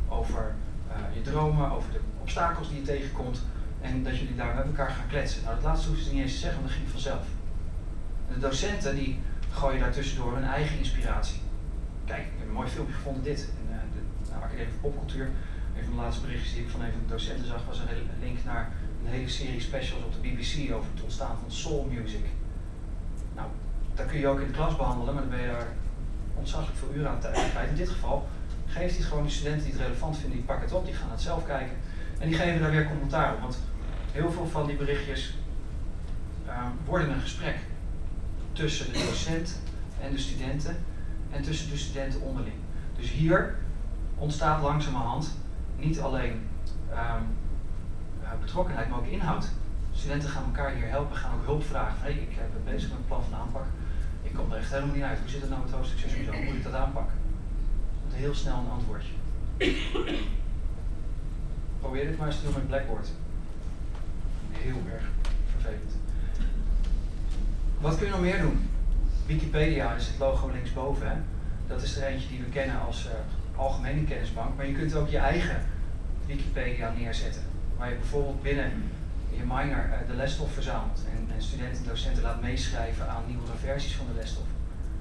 over uh, je dromen, over de obstakels die je tegenkomt. En dat jullie daar met elkaar gaan kletsen. Nou, dat laatste hoeven ze niet eens te zeggen, want dat ging vanzelf. De docenten die gooien daar tussendoor hun eigen inspiratie. Kijk, ik heb een mooi filmpje gevonden, dit. In uh, de nou, Academie voor Popcultuur. Een van de laatste berichtjes die ik van een van de docenten zag, was een, link naar een hele serie specials op de BBC over het ontstaan van soul music. Nou, dat kun je ook in de klas behandelen, maar dan ben je daar ontzaglijk veel uren aan tijd. In dit geval geeft hij gewoon de studenten die het relevant vinden, die pakken het op, die gaan het zelf kijken. En die geven daar weer commentaar op. Want heel veel van die berichtjes uh, worden een gesprek tussen de docent en de studenten en tussen de studenten onderling. Dus hier ontstaat langzamerhand niet alleen um, betrokkenheid, maar ook inhoud. Studenten gaan elkaar hier helpen, gaan ook hulp vragen. Hey, ik ben bezig met een plan van aanpak. Ik kom er echt helemaal niet uit. Hoe zit het nou met hoofdstuk 6 Hoe moet ik dat aanpakken? komt heel snel een antwoordje. Probeer dit maar eens te doen met Blackboard. Heel erg vervelend. Wat kun je nog meer doen? Wikipedia is het logo linksboven. Hè? Dat is er eentje die we kennen als uh, algemene kennisbank. Maar je kunt ook je eigen Wikipedia neerzetten. Waar je bijvoorbeeld binnen je minor uh, de lesstof verzamelt. En, en studenten en docenten laat meeschrijven aan nieuwere versies van de lesstof.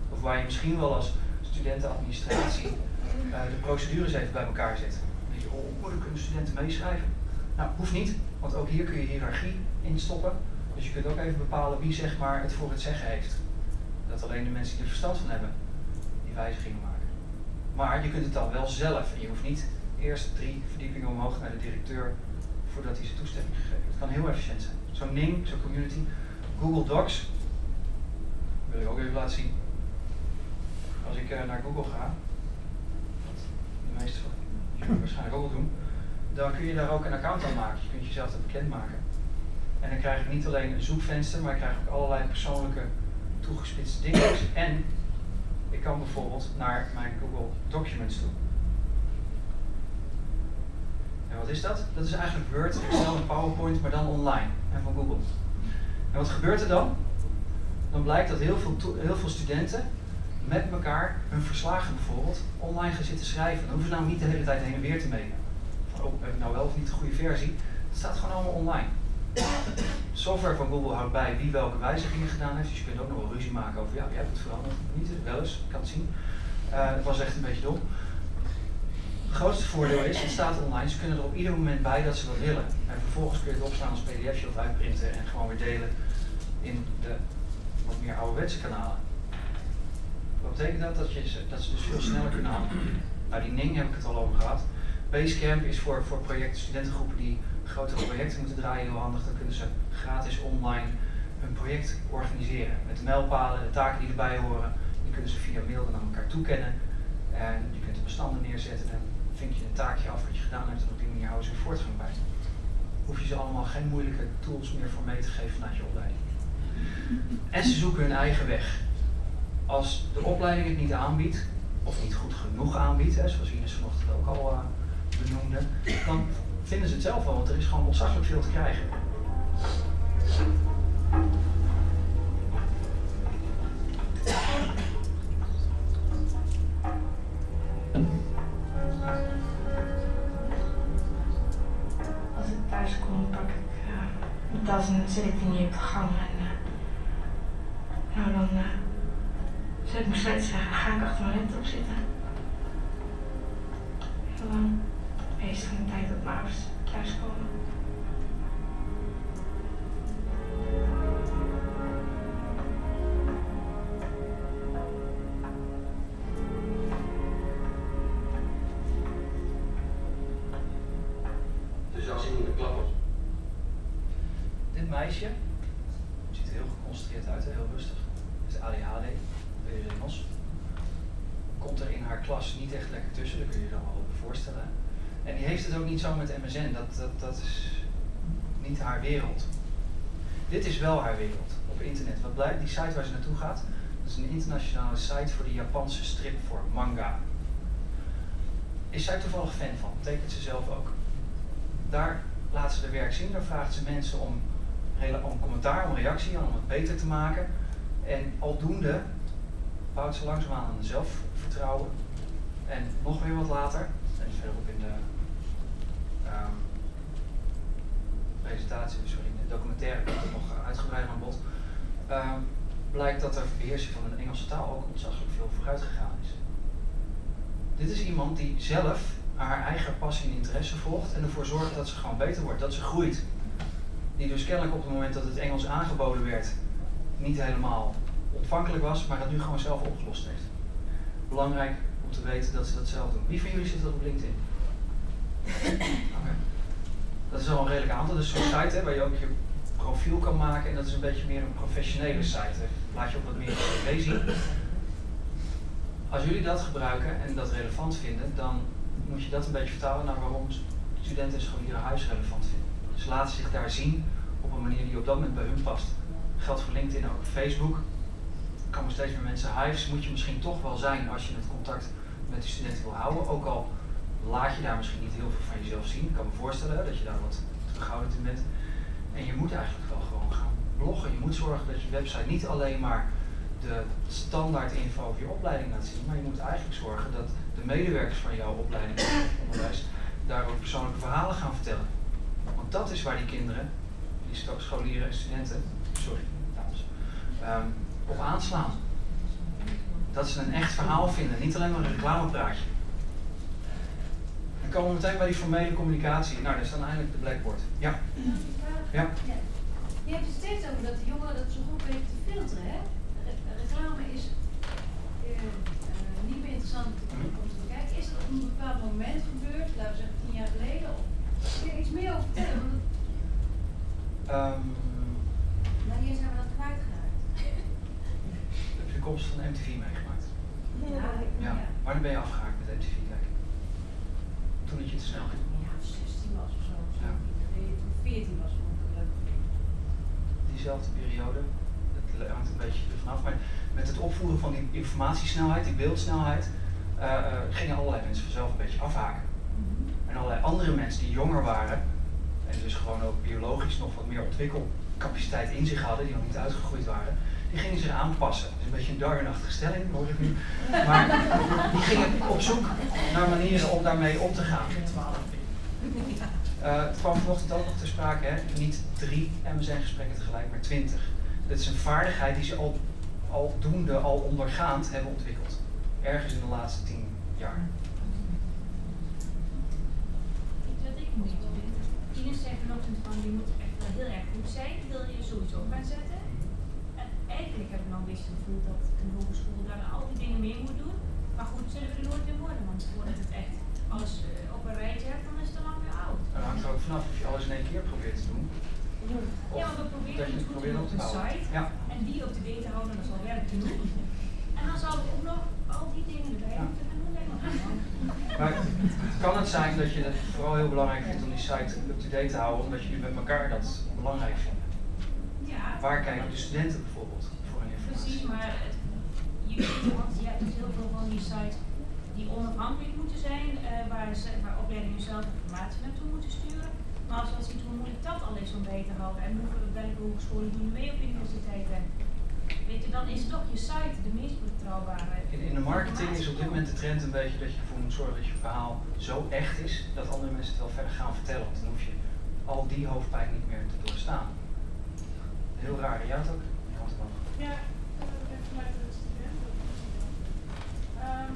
Of waar je misschien wel als studentenadministratie uh, de procedures even bij elkaar zet. Denk je, oh, dan kunnen studenten meeschrijven. Nou, hoeft niet, want ook hier kun je hiërarchie in stoppen. Dus je kunt ook even bepalen wie zeg maar het voor het zeggen heeft. Dat alleen de mensen die er verstand van hebben, die wijzigingen maken. Maar je kunt het dan wel zelf en je hoeft niet eerst drie verdiepingen omhoog naar de directeur voordat hij zijn toestemming gegeven Het kan heel efficiënt zijn. Zo'n Ning, zo'n community, Google Docs, wil ik ook even laten zien. Als ik uh, naar Google ga, de meeste van jullie waarschijnlijk ook wel doen, dan kun je daar ook een account aan maken. Je kunt jezelf dat bekendmaken. En dan krijg ik niet alleen een zoekvenster, maar ik krijg ook allerlei persoonlijke toegespitste dingen. En ik kan bijvoorbeeld naar mijn Google Documents toe. Wat is dat? Dat is eigenlijk Word, Excel en PowerPoint, maar dan online en van Google. En wat gebeurt er dan? Dan blijkt dat heel veel, heel veel studenten met elkaar hun verslagen bijvoorbeeld online gaan zitten schrijven. Dan hoeven ze nou niet de hele tijd heen en weer te mailen. Van, oh, heb ik nou wel of niet de goede versie? Het staat gewoon allemaal online. Software van Google houdt bij wie welke wijzigingen gedaan heeft. Dus je kunt ook nog wel ruzie maken over, ja, jij hebt het veranderd. Niet, wel eens, ik kan het zien. Uh, het was echt een beetje dom. Het grootste voordeel is, het staat online, ze kunnen er op ieder moment bij dat ze dat willen. En vervolgens kun je het opslaan als pdfje of uitprinten en gewoon weer delen in de wat meer ouderwetse kanalen. Wat betekent dat? Dat, je, dat ze dus veel sneller kunnen handelen. Nou, die Ning heb ik het al over gehad. Basecamp is voor, voor projecten, studentengroepen die grotere projecten moeten draaien heel handig. Dan kunnen ze gratis online hun project organiseren. Met de mijlpalen, de taken die erbij horen, die kunnen ze via mail dan aan elkaar toekennen. En je kunt de bestanden neerzetten en je een taakje af wat je gedaan hebt en op die manier houden ze in voortgang bij. Hoef je ze allemaal geen moeilijke tools meer voor mee te geven vanuit je opleiding. En ze zoeken hun eigen weg. Als de opleiding het niet aanbiedt, of niet goed genoeg aanbiedt, hè, zoals Ines vanochtend ook al eh, benoemde, dan vinden ze het zelf wel, want er is gewoon ontzaglijk veel te krijgen. thuis kom, pak ik mijn tas en dan zet ik niet op de gang. En uh, nou, dan uh, zet ik me steeds zeggen, ga ik achter mijn laptop zitten. En dan meestal de tijd dat mijn ouders thuiskomen. MSN, dat, dat, is niet haar wereld. Dit is wel haar wereld op internet. Wat blijkt, die site waar ze naartoe gaat, dat is een internationale site voor de Japanse stripvorm, manga. Is zij toevallig fan van, tekent ze zelf ook. Daar laat ze de werk zien, daar vraagt ze mensen om, om commentaar, om reactie, om het beter te maken. En aldoende bouwt ze langzaamaan aan zelfvertrouwen. En nog weer wat later, en verderop in ehm, presentatie, sorry, in de documentaire komt het nog uitgebreider aan bod, ehm, blijkt dat de beheersing van de Engelse taal ook ontzaglijk veel vooruit gegaan is. Dit is iemand die zelf haar eigen passie en interesse volgt en ervoor zorgt dat ze gewoon beter wordt, dat ze groeit. Die dus kennelijk op het moment dat het Engels aangeboden werd, niet helemaal ontvankelijk was, maar dat nu gewoon zelf opgelost heeft. Belangrijk om te weten dat ze dat zelf doen. Wie van jullie zit er op LinkedIn? Dat is al een redelijk aantal. Dat is zo'n site hè, waar je ook je profiel kan maken en dat is een beetje meer een professionele site. Hè. Laat je ook wat meer op tv zien. Als jullie dat gebruiken en dat relevant vinden, dan moet je dat een beetje vertalen naar waarom studenten en scholieren huis relevant vinden. Ze laten zich daar zien op een manier die op dat moment bij hun past. Geldt voor LinkedIn ook. Facebook komen steeds meer mensen. Hives moet je misschien toch wel zijn als je het contact met de studenten wil houden. Ook al laat je daar misschien niet heel veel van jezelf zien. Ik kan me voorstellen dat je daar wat terughoudend in bent. En je moet eigenlijk wel gewoon gaan bloggen. Je moet zorgen dat je website niet alleen maar de standaard info over je opleiding laat zien, maar je moet eigenlijk zorgen dat de medewerkers van jouw opleiding onderwijs daar ook persoonlijke verhalen gaan vertellen. Want dat is waar die kinderen, die scholieren en studenten, sorry, dames, ehm, op aanslaan. Dat ze een echt verhaal vinden, niet alleen maar een reclamepraatje. Dan komen we meteen bij die formele communicatie. Nou, daar staan eindelijk de blackboard. Ja. Ja. Je hebt het steeds over dat de jongeren dat zo goed weten te filteren, hè? Re- reclame is eh, eh, niet meer interessant om te bekijken. Is dat op een bepaald moment gebeurd, laten we zeggen tien jaar geleden? Of kun je iets meer over vertellen? Want het- Ehm, wanneer zijn we dat kwijtgeraakt? heb je de komst van MTV meegemaakt? Ja, Ja. Wanneer ben je afgehaakt met MTV? Toen het je te snel ging. Ja, 16 was of zo. Ja. Toen 14 was diezelfde periode. Het hangt een beetje ervan af. Maar met het opvoeren van die informatiesnelheid, die beeldsnelheid, eh, eh, gingen allerlei mensen vanzelf een beetje afhaken. En allerlei andere mensen die jonger waren, en dus gewoon ook biologisch nog wat meer ontwikkelcapaciteit in zich hadden, die nog niet uitgegroeid waren, die gingen zich aanpassen. Dat is een beetje een Darwin-achtige stelling, hoor ik nu. Maar die gingen op zoek naar manieren om daarmee om te gaan. Eh, het kwam vanochtend ook nog ter sprake, hè? niet drie MSN-gesprekken tegelijk, maar twintig. Dit is een vaardigheid die ze al, aldoende, al ondergaand hebben ontwikkeld. Ergens in de laatste tien jaar. Ines zei vanochtend van je moet echt wel heel erg goed zijn, wil je sowieso gaan zetten. En eigenlijk heb ik nou een beetje het gevoel dat een hogeschool daar al die dingen mee moet doen. Maar goed, zullen we er nooit meer worden, want voordat het echt alles eh, op een rijtje hebt, dan is het al lang weer oud. En dat hangt er ook vanaf of je alles in één keer probeert te doen. Of Ja, want we proberen het het goed doen op bouwen. site. Ja. En die op de date houden, dat is al werk genoeg. En dan zouden we ook nog al die dingen erbij Ja. moeten goed. Maar kan het zijn dat je het vooral heel belangrijk vindt om die site up-to-date te houden, omdat jullie met elkaar dat belangrijk vinden? Waar kijken de studenten bijvoorbeeld voor hun informatie? Precies, maar het, je hebt dus heel veel van die sites die onafhankelijk moeten zijn, eh, waar, ze, waar opleidingen zelf informatie naartoe moeten sturen. Maar als je dan ziet hoe moeilijk dat al is om bij te houden en hoeveel, welke hogescholen doen mee op universiteiten, weet je, dan is toch je site de meest betrouwbare. In, in de marketing is op dit moment de trend een beetje dat je ervoor moet zorgen dat je verhaal zo echt is dat andere mensen het wel verder gaan vertellen. Want dan hoef je al die hoofdpijn niet meer te doorstaan. Heel raar, jij had ook? Je had het ook. Ja, even vanuit de student. Ehm,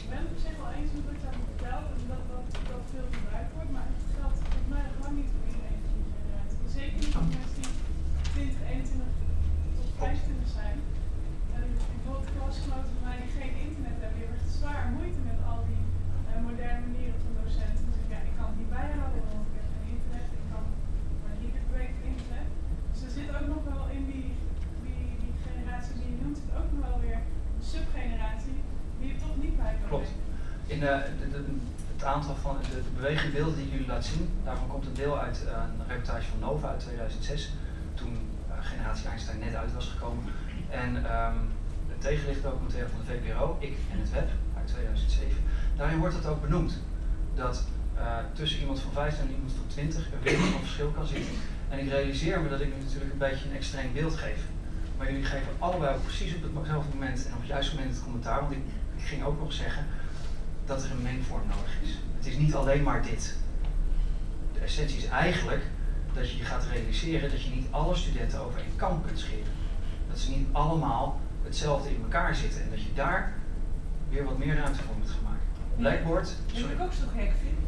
ik ben het op zich wel eens met wat je aan het vertellen, en dat, dat, dat veel gebruikt wordt, maar het geldt volgens mij nog lang niet voor iedereen die generatie. Zeker niet voor mensen die 20, 21 tot 25 zijn. En bijvoorbeeld klasgenoten van mij die geen internet hebben, die hebben echt zwaar moeite met al die eh, moderne manieren van docenten. Dus ja, ik kan het niet bijhouden, want ik heb geen internet, ik kan maar drie keer per week op internet. Dus er zit ook nog wel in die, die, die generatie die je noemt, zit ook nog wel weer een subgeneratie die je toch niet bij kan Klopt. brengen. In het aantal van de, de bewegende beelden die jullie laten zien, daarvan komt een deel uit eh, een reportage van Nova uit 2006, toen eh, Generatie Einstein net uit was gekomen. En ehm het tegenlichtdocumentaire van de VPRO, Ik en het Web, uit 2007, daarin wordt het ook benoemd. Dat eh, tussen iemand van 15 en iemand van 20 een wereld van verschil kan zitten. En ik realiseer me dat ik nu natuurlijk een beetje een extreem beeld geef. Maar jullie geven allebei precies op hetzelfde moment en op het juiste moment het commentaar. Want ik ging ook nog zeggen dat er een mengvorm nodig is. Het is niet alleen maar dit. De essentie is eigenlijk dat je je gaat realiseren dat je niet alle studenten over één kam kunt scheren. Dat ze niet allemaal hetzelfde in elkaar zitten en dat je daar weer wat meer ruimte voor moet gaan maken. Blackboard, Wat sorry. ik ook zo gek vind,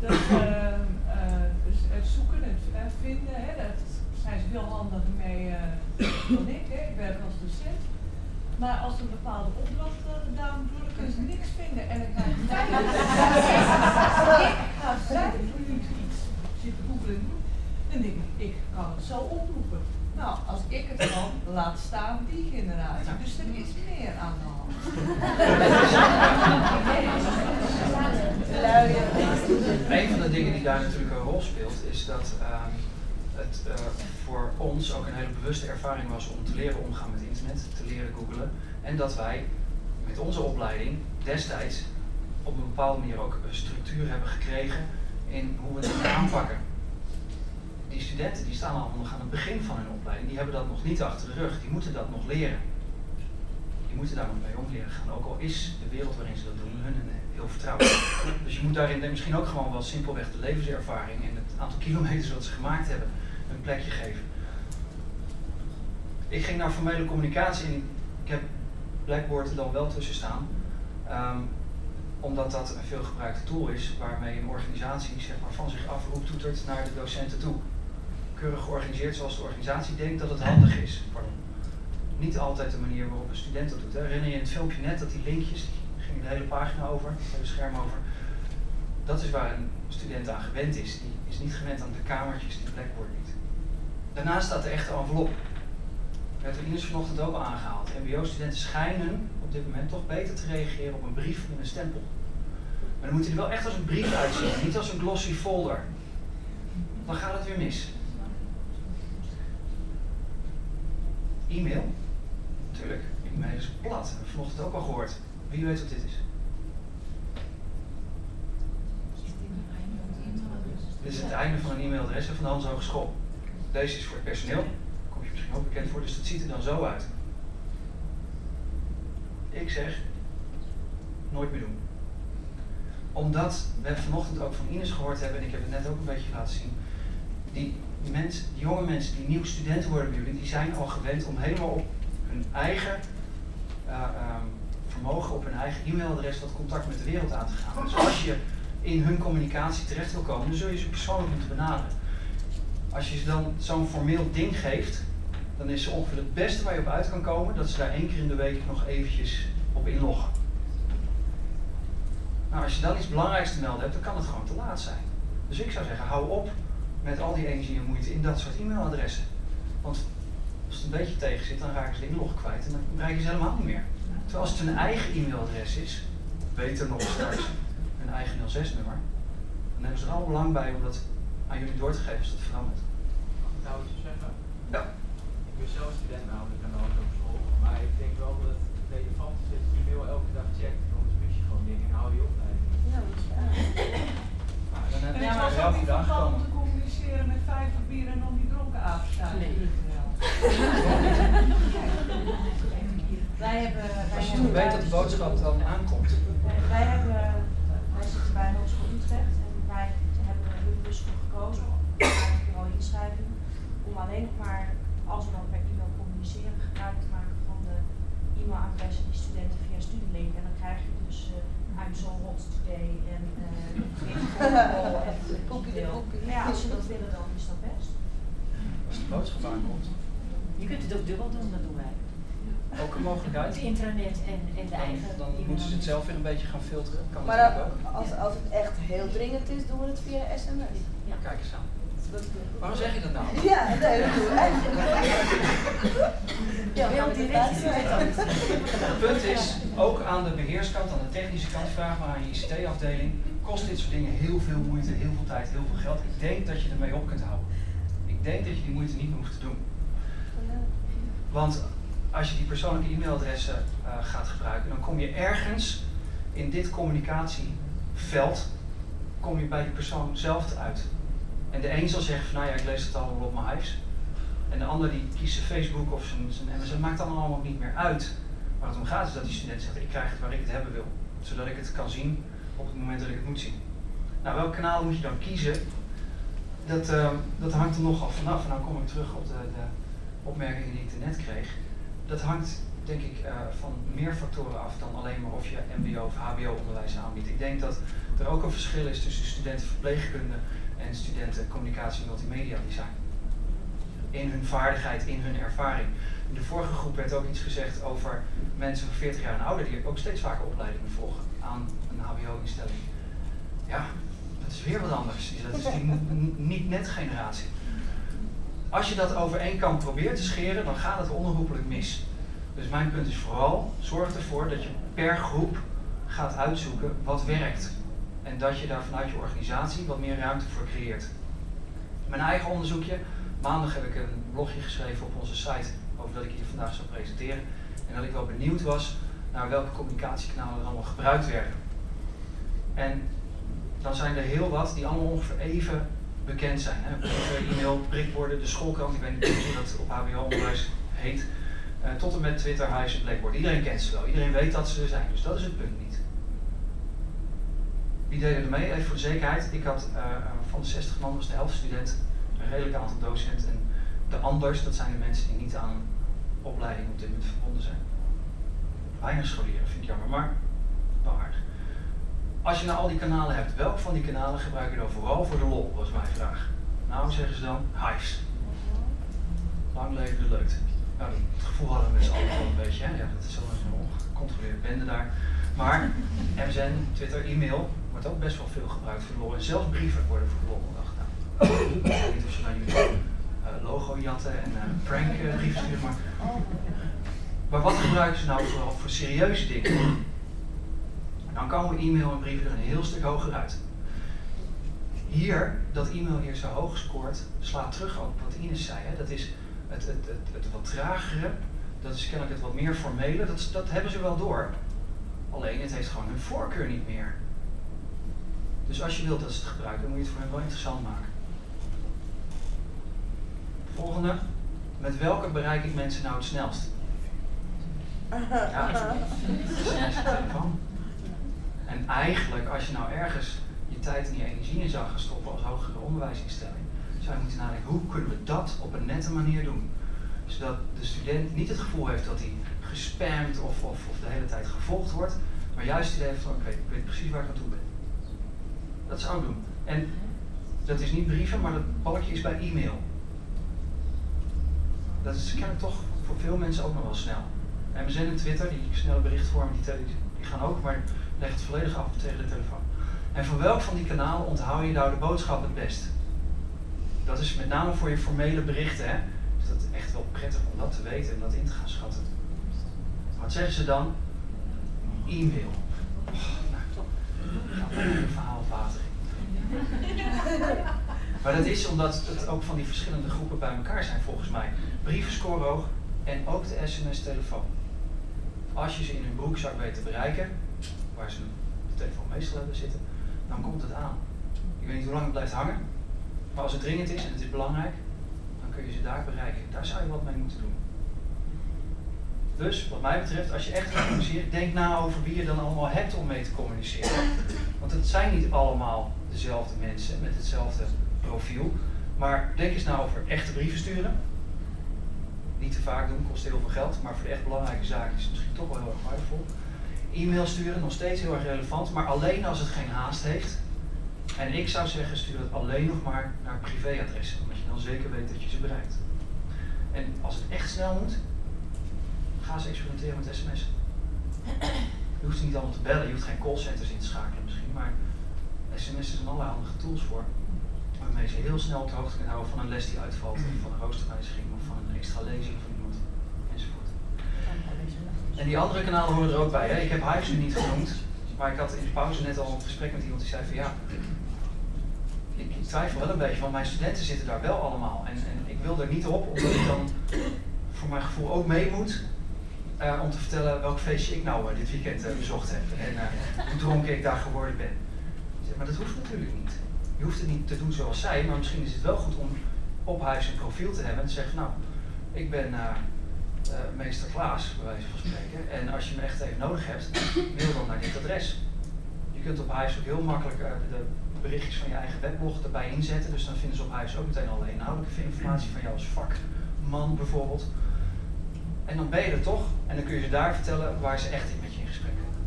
dat ehm, eh, het zoeken, het eh, vinden, hè, dat zijn ze veel handiger mee eh, dan ik. Hè. Ik werk als docent. Maar als er een bepaalde opdracht eh, gedaan moet worden, kunnen ze niks vinden. En ik ga vijf ik ga vijf minuten iets zitten googlen doen. Dan denk ik, ik kan het zo oproepen. Nou, als ik het kan, laat staan die generatie. Dus er is meer aan de hand. Een van de dingen die daar natuurlijk een rol speelt, is dat ehm, het eh, voor ons ook een hele bewuste ervaring was om te leren omgaan met internet, te leren googlen. En dat wij met onze opleiding destijds op een bepaalde manier ook een structuur hebben gekregen in hoe we het aanpakken. Die studenten die staan allemaal nog aan het begin van hun opleiding, die hebben dat nog niet achter de rug, die moeten dat nog leren. Die moeten daar nog mee om leren gaan, ook al is de wereld waarin ze dat doen hun heel vertrouwd. Dus je moet daarin misschien ook gewoon wel simpelweg de levenservaring en het aantal kilometers wat ze gemaakt hebben plekje geven. Ik ging naar formele communicatie en ik heb Blackboard er dan wel tussen staan. Ehm, omdat dat een veelgebruikte tool is waarmee een organisatie zeg maar, van zich afroep toetert naar de docenten toe. Keurig georganiseerd zoals de organisatie denkt dat het handig is. Pardon. Niet altijd de manier waarop een student dat doet. Herinner je in het filmpje net dat die linkjes, die gingen de hele pagina over, het hele scherm over. Dat is waar een student aan gewend is. Die is niet gewend aan de kamertjes die Blackboard biedt. Daarnaast staat de echte envelop. werd er Ines vanochtend ook al aangehaald. MBO-studenten schijnen op dit moment toch beter te reageren op een brief met een stempel. Maar dan moet hij er wel echt als een brief uitzien, niet als een glossy folder. Dan gaat het weer mis. E-mail? Natuurlijk, e-mail is plat. Ik vanochtend ook al gehoord. Wie weet wat dit is? Dit is het einde van een e-mailadres van de Hans Hogeschool. Deze is voor het personeel. Daar kom je misschien ook bekend voor, dus dat ziet er dan zo uit. Ik zeg, nooit meer doen. Omdat we vanochtend ook van Ines gehoord hebben, en ik heb het net ook een beetje laten zien, die, mensen, die jonge mensen die nieuw student worden bij die zijn al gewend om helemaal op hun eigen eh, ehm, vermogen, op hun eigen e-mailadres, dat contact met de wereld aan te gaan. Dus als je in hun communicatie terecht wil komen, dan zul je ze persoonlijk moeten benaderen. Als je ze dan zo'n formeel ding geeft, dan is ongeveer het beste waar je op uit kan komen, dat ze daar één keer in de week nog eventjes op inloggen. Nou, als je dan iets belangrijks te melden hebt, dan kan het gewoon te laat zijn. Dus ik zou zeggen, hou op met al die energie en moeite in dat soort e-mailadressen. Want als het een beetje tegen zit, dan raken ze de inlog kwijt en dan bereiken ze helemaal niet meer. Terwijl als het een eigen e-mailadres is, beter nog straks een eigen 06-nummer, dan hebben ze er al belang bij om dat aan jullie door te geven als dat verandert. Nou, te zeggen? Ja. Ik ben zelf student namelijk aan de hogeschool, maar ik denk wel dat het relevant is dat je e-mail elke dag checkt, anders mis je gewoon dingen en hou je opleiding. Ja, dat is waar. Nou, dan heb En je van plan om te communiceren met vijf of bier en dan die dronken apenstaart. Wij hebben, wij Als je hebben weet dat de boodschap dan aankomt. Wij, hebben, wij zitten bij Hogeschool Utrecht en wij hebben er bewust voor gekozen alleen nog maar, als we dan per e-mail communiceren, gebruik te maken van de e-mailadressen die studenten via Studielink. En dan krijg je dus uh, I'm so hot today en uh, de koekje. Ja, als ze dat willen, dan is dat best. Als de boodschap aankomt. Je kunt het ook dubbel doen, dat doen wij. Ook een mogelijkheid. Het intranet en, en de eigen Dan, dan moeten ze het zelf weer een beetje gaan filteren. Kan Maar dan, ook. als, als het echt heel dringend is, doen we het via sms. Ja. Kijk eens aan. Waarom zeg je dat nou? Ja, nee, dat we eigenlijk. Ja. Het punt is, ook aan de beheerskant, aan de technische kant, vraag maar aan je ICT-afdeling, kost dit soort dingen heel veel moeite, heel veel tijd, heel veel geld. Ik denk dat je ermee op kunt houden. Ik denk dat je die moeite niet meer hoeft te doen. Want als je die persoonlijke e-mailadressen uh, gaat gebruiken, dan kom je ergens in dit communicatieveld, kom je bij die persoon zelf uit. En de een zal zeggen nou ja, ik lees het allemaal op mijn huis. En de ander die kiest zijn Facebook of zijn, zijn MSN, maakt dan allemaal niet meer uit. Waar het om gaat is dat die student zegt, ik krijg het waar ik het hebben wil. Zodat ik het kan zien op het moment dat ik het moet zien. Nou, welk kanaal moet je dan kiezen? Dat, uh, dat hangt er nogal vanaf. En dan kom ik terug op de, de opmerkingen die ik net kreeg. Dat hangt denk ik uh, van meer factoren af dan alleen maar of je mbo of hbo onderwijs aanbiedt. Ik denk dat er ook een verschil is tussen studenten verpleegkunde en studenten communicatie en multimedia design. In hun vaardigheid, in hun ervaring. In de vorige groep werd ook iets gezegd over mensen van 40 jaar en ouder die ook steeds vaker opleidingen volgen aan een hbo-instelling. Ja, dat is weer wat anders. Dat is die niet-net generatie. Als je dat over één kant probeert te scheren, dan gaat het onherroepelijk mis. Dus mijn punt is vooral, zorg ervoor dat je per groep gaat uitzoeken wat werkt. En dat je daar vanuit je organisatie wat meer ruimte voor creëert. Mijn eigen onderzoekje, maandag heb ik een blogje geschreven op onze site over dat ik hier vandaag zou presenteren. En dat ik wel benieuwd was naar welke communicatiekanalen er allemaal gebruikt werden. En dan zijn er heel wat die allemaal ongeveer even bekend zijn. Hè. E-mail, prikborden, de schoolkrant, ik weet niet hoe dat op HBO-onderwijs heet. Uh, tot en met Twitter, Hives en Blackboard. Iedereen kent ze wel, iedereen weet dat ze er zijn, dus dat is het punt niet. Wie deden mee? Even voor zekerheid. Ik had uh, van de 60 man was de helft student, een redelijk aantal docenten. En de anders, dat zijn de mensen die niet aan een opleiding op dit moment verbonden zijn. Weinig scholieren, vind ik jammer, maar wel. Als je nou al die kanalen hebt, welk van die kanalen gebruik je dan vooral voor de lol, was mijn vraag. Nou, zeggen ze dan, Hives. Lang leven de leut. Nou, gevoel hadden we met z'n allen een beetje, hè? Ja, dat is zo'n gecontroleerde bende daar. Maar MSN, Twitter, e-mail wordt ook best wel veel gebruikt lol. En zelfs brieven worden lol gedaan. Ik weet niet of ze naar jullie uh, logo jatten en uh, prank uh, brieven sturen, maar... Maar wat gebruiken ze nou vooral voor serieuze dingen? Dan komen e-mail en brieven er een heel stuk hoger uit. Hier, dat e-mail hier zo hoog scoort, slaat terug op wat Ines zei. Hè? Dat is het, het, het, het wat tragere, dat is kennelijk het wat meer formele, dat, dat hebben ze wel door. Alleen het heeft gewoon hun voorkeur niet meer. Dus als je wilt dat ze het gebruiken, dan moet je het voor hen wel interessant maken. Volgende. Met welke bereik ik mensen nou het snelst? Ja. En eigenlijk, als je nou ergens je tijd en je energie in zou gaan stoppen als hogere onderwijsinstelling, zou je moeten nadenken, hoe kunnen we dat op een nette manier doen? Zodat de student niet het gevoel heeft dat hij gespamd of, of, of de hele tijd gevolgd wordt, maar juist het idee heeft van, oké, ik weet precies waar ik aan toe ben. Dat zou ik doen. En dat is niet brieven, maar dat balkje is bij e-mail. Dat is kennelijk toch voor veel mensen ook nog wel snel. En Twitter, die snelle berichtvormen, die, die gaan ook, maar leg het volledig af tegen de telefoon. En voor welk van die kanalen onthoud je nou de boodschap het best? Dat is met name voor je formele berichten, hè? Is dat echt wel prettig om dat te weten en dat in te gaan schatten. Wat zeggen ze dan? E-mail. Oh, Maar dat is omdat het ook van die verschillende groepen bij elkaar zijn volgens mij. Brieven scoren hoog en ook de sms-telefoon. Als je ze in hun broekzak weet te bereiken, waar ze de telefoon meestal hebben zitten, dan komt het aan. Ik weet niet hoe lang het blijft hangen, maar als het dringend is en het is belangrijk, dan kun je ze daar bereiken. Daar zou je wat mee moeten doen. Dus wat mij betreft, als je echt gaat communiceren, denk na over wie je dan allemaal hebt om mee te communiceren. Want het zijn niet allemaal dezelfde mensen met hetzelfde profiel. Maar denk eens nou over echte brieven sturen. Niet te vaak doen, kost heel veel geld, maar voor de echt belangrijke zaken is het misschien toch wel heel erg waardevol. E-mail sturen, nog steeds heel erg relevant, maar alleen als het geen haast heeft. En ik zou zeggen, stuur het alleen nog maar naar privéadressen, omdat je dan zeker weet dat je ze bereikt. En als het echt snel moet, ga eens experimenteren met sms. Je hoeft niet allemaal te bellen, je hoeft geen callcenters in te schakelen misschien, maar sms is een allerlei handige tools voor. Waarmee ze heel snel op de hoogte kunnen houden van een les die uitvalt, of van een roosterwijziging, of van een extra lezing van iemand, enzovoort. En die andere kanalen horen er ook bij. Hè? Ik heb Hives nu niet genoemd, maar ik had in de pauze net al een gesprek met iemand die zei van ja, ik, ik twijfel wel een beetje, want mijn studenten zitten daar wel allemaal. En, en ik wil er niet op, omdat ik dan voor mijn gevoel ook mee moet uh, om te vertellen welk feestje ik nou uh, dit weekend uh, bezocht heb en hoe dronken ik daar geworden ben. Maar dat hoeft natuurlijk niet. Je hoeft het niet te doen zoals zij, maar misschien is het wel goed om op huis een profiel te hebben en te zeggen, nou, ik ben meester Klaas, bij wijze van spreken, en als je me echt even nodig hebt, mail dan naar dit adres. Je kunt op huis ook heel makkelijk de berichtjes van je eigen weblog erbij inzetten, dus dan vinden ze op huis ook meteen alle inhoudelijke informatie van jou als vakman bijvoorbeeld. En dan ben je er toch en dan kun je ze daar vertellen waar ze echt in met je in gesprek zijn.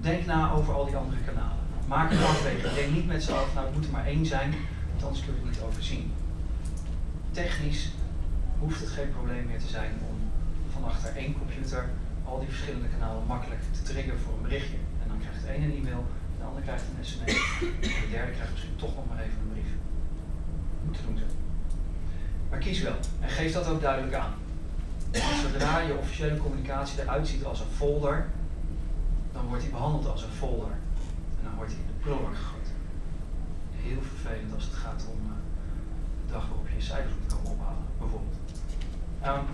Denk na over al die andere kanalen. Maak een afweging. Denk niet met z'n allen, nou het moet er maar één zijn, want anders kun je het niet overzien. Technisch hoeft het geen probleem meer te zijn om van achter één computer al die verschillende kanalen makkelijk te triggeren voor een berichtje. En dan krijgt de ene een e-mail, de ander krijgt een sms, en de derde krijgt misschien toch nog maar even een brief. Moet te doen zijn. Maar kies wel en geef dat ook duidelijk aan. Zodra je officiële communicatie eruit ziet als een folder, dan wordt die behandeld als een folder. En dan wordt die in de prullenbak gegooid. Heel vervelend als het gaat om uh, de dag waarop je je cijfers moet komen ophalen, bijvoorbeeld. Um,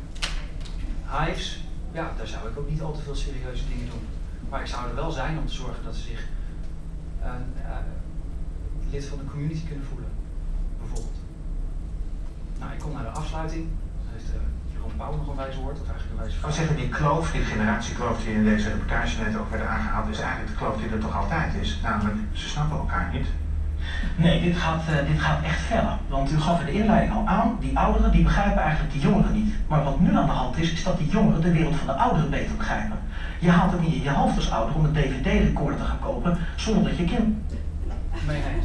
hives, ja, daar zou ik ook niet al te veel serieuze dingen doen. Maar ik zou er wel zijn om te zorgen dat ze zich uh, lid van de community kunnen voelen, bijvoorbeeld. Nou, ik kom naar de afsluiting. Dat heeft, uh, Pauw nog een wijs woord, of eigenlijk een wijze Ik zou zeggen, die kloof, die generatiekloof die in deze reportage net ook werd aangehaald, is eigenlijk de kloof die er toch altijd is. Namelijk, ze snappen elkaar niet. Nee, dit gaat, uh, dit gaat echt verder. Want u gaf in de inleiding al aan, die ouderen die begrijpen eigenlijk die jongeren niet. Maar wat nu aan de hand is, is dat die jongeren de wereld van de ouderen beter begrijpen. Je haalt ook niet je half als ouder om een dvd-recorder te gaan kopen zonder dat je kind... Nee, nee.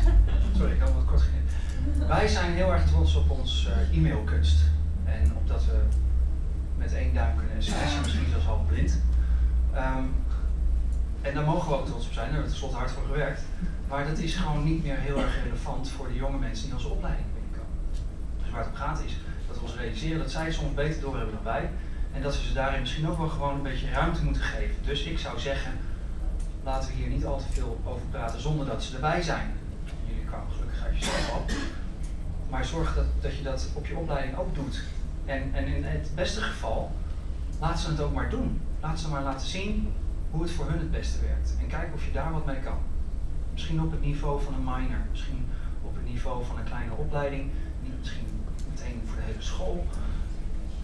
Sorry, ik had wat kort geknipt. Wij zijn heel erg trots op ons uh, e-mailkunst. En op dat we met één duim kunnen sms'en, misschien zelfs half blind. Um, en daar mogen we ook trots op zijn, daar hebben we tenslotte hard voor gewerkt. Maar dat is gewoon niet meer heel erg relevant voor de jonge mensen die onze opleiding binnenkomen. Dus waar het om gaat is dat we ons realiseren dat zij soms beter doorhebben dan wij. En dat we ze daarin misschien ook wel gewoon een beetje ruimte moeten geven. Dus ik zou zeggen, laten we hier niet al te veel over praten zonder dat ze erbij zijn. Jullie kwamen gelukkig uit jezelf op. Maar zorg dat, dat je dat op je opleiding ook doet. En, en in het beste geval, laat ze het ook maar doen. Laat ze maar laten zien hoe het voor hun het beste werkt. En kijk of je daar wat mee kan. Misschien op het niveau van een minor, misschien op het niveau van een kleine opleiding, misschien meteen voor de hele school.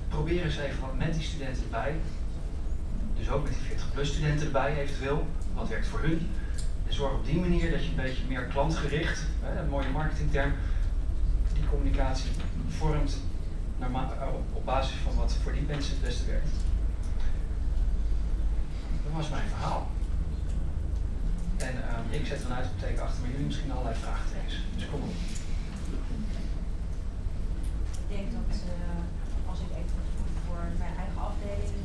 Probeer eens even wat met die studenten erbij. Dus ook met die 40 plus studenten erbij eventueel. Wat werkt voor hun. En zorg op die manier dat je een beetje meer klantgericht, een mooie marketingterm, die communicatie vormt op, op basis van wat voor die mensen het beste werkt. Dat was mijn verhaal. En um, ik zet een uitroepteken achter, maar jullie misschien allerlei vraagtekens. Dus kom op. Ik denk dat uh, als ik even voor mijn eigen afdeling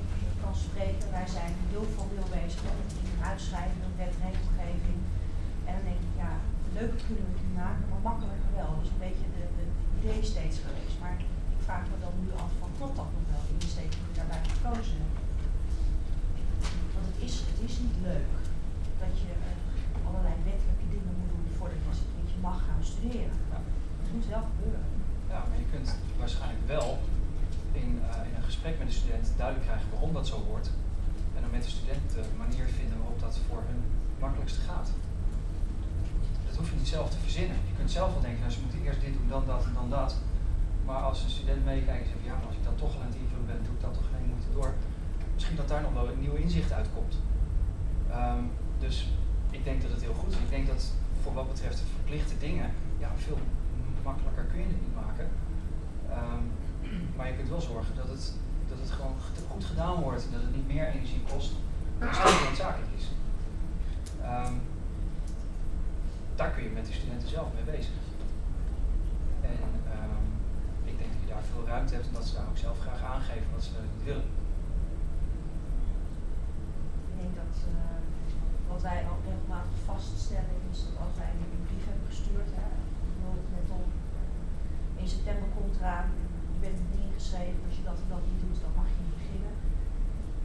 kan spreken, wij zijn heel formeel bezig met een uitschrijving, een. En dan denk ik, ja, leuker kunnen we het niet maken, maar makkelijker wel. Dat is een beetje de, de idee steeds geweest. Maar vraag me dan nu af van klopt dat nog wel, de insteek die we daarbij gekozen hebben. Want het is, het is niet leuk dat je uh, allerlei wettelijke dingen moet doen voordat je, dat je mag gaan studeren. Het moet wel gebeuren. Ja, maar je kunt waarschijnlijk wel in, uh, in een gesprek met de student duidelijk krijgen waarom dat zo hoort. En dan met de student de manier vinden waarop dat voor hun makkelijkste gaat. Dat hoef je niet zelf te verzinnen. Je kunt zelf wel denken, nou, ze moeten eerst dit doen, dan dat en dan dat. Maar als een student meekijkt en zegt, ja, maar als ik dan toch aan het invullen ben, doe ik dat toch geen moeite door. Misschien dat daar nog wel een nieuw inzicht uitkomt. Um, dus ik denk dat het heel goed is. Ik denk dat voor wat betreft de verplichte dingen, ja, veel makkelijker kun je het niet maken. Ehm, maar je kunt wel zorgen dat het, dat het gewoon goed gedaan wordt en dat het niet meer energie kost dan het noodzakelijk is. Ehm, daar kun je met de studenten zelf mee bezig. En ehm, ik denk dat je daar veel ruimte hebt en dat ze daar ook zelf graag aangeven wat ze niet willen. Ik denk dat uh, wat wij al regelmatig vaststellen is dat als wij een brief hebben gestuurd, hè, met om, in september komt eraan, je bent niet ingeschreven, als je dat en dat niet doet, dan mag je niet beginnen.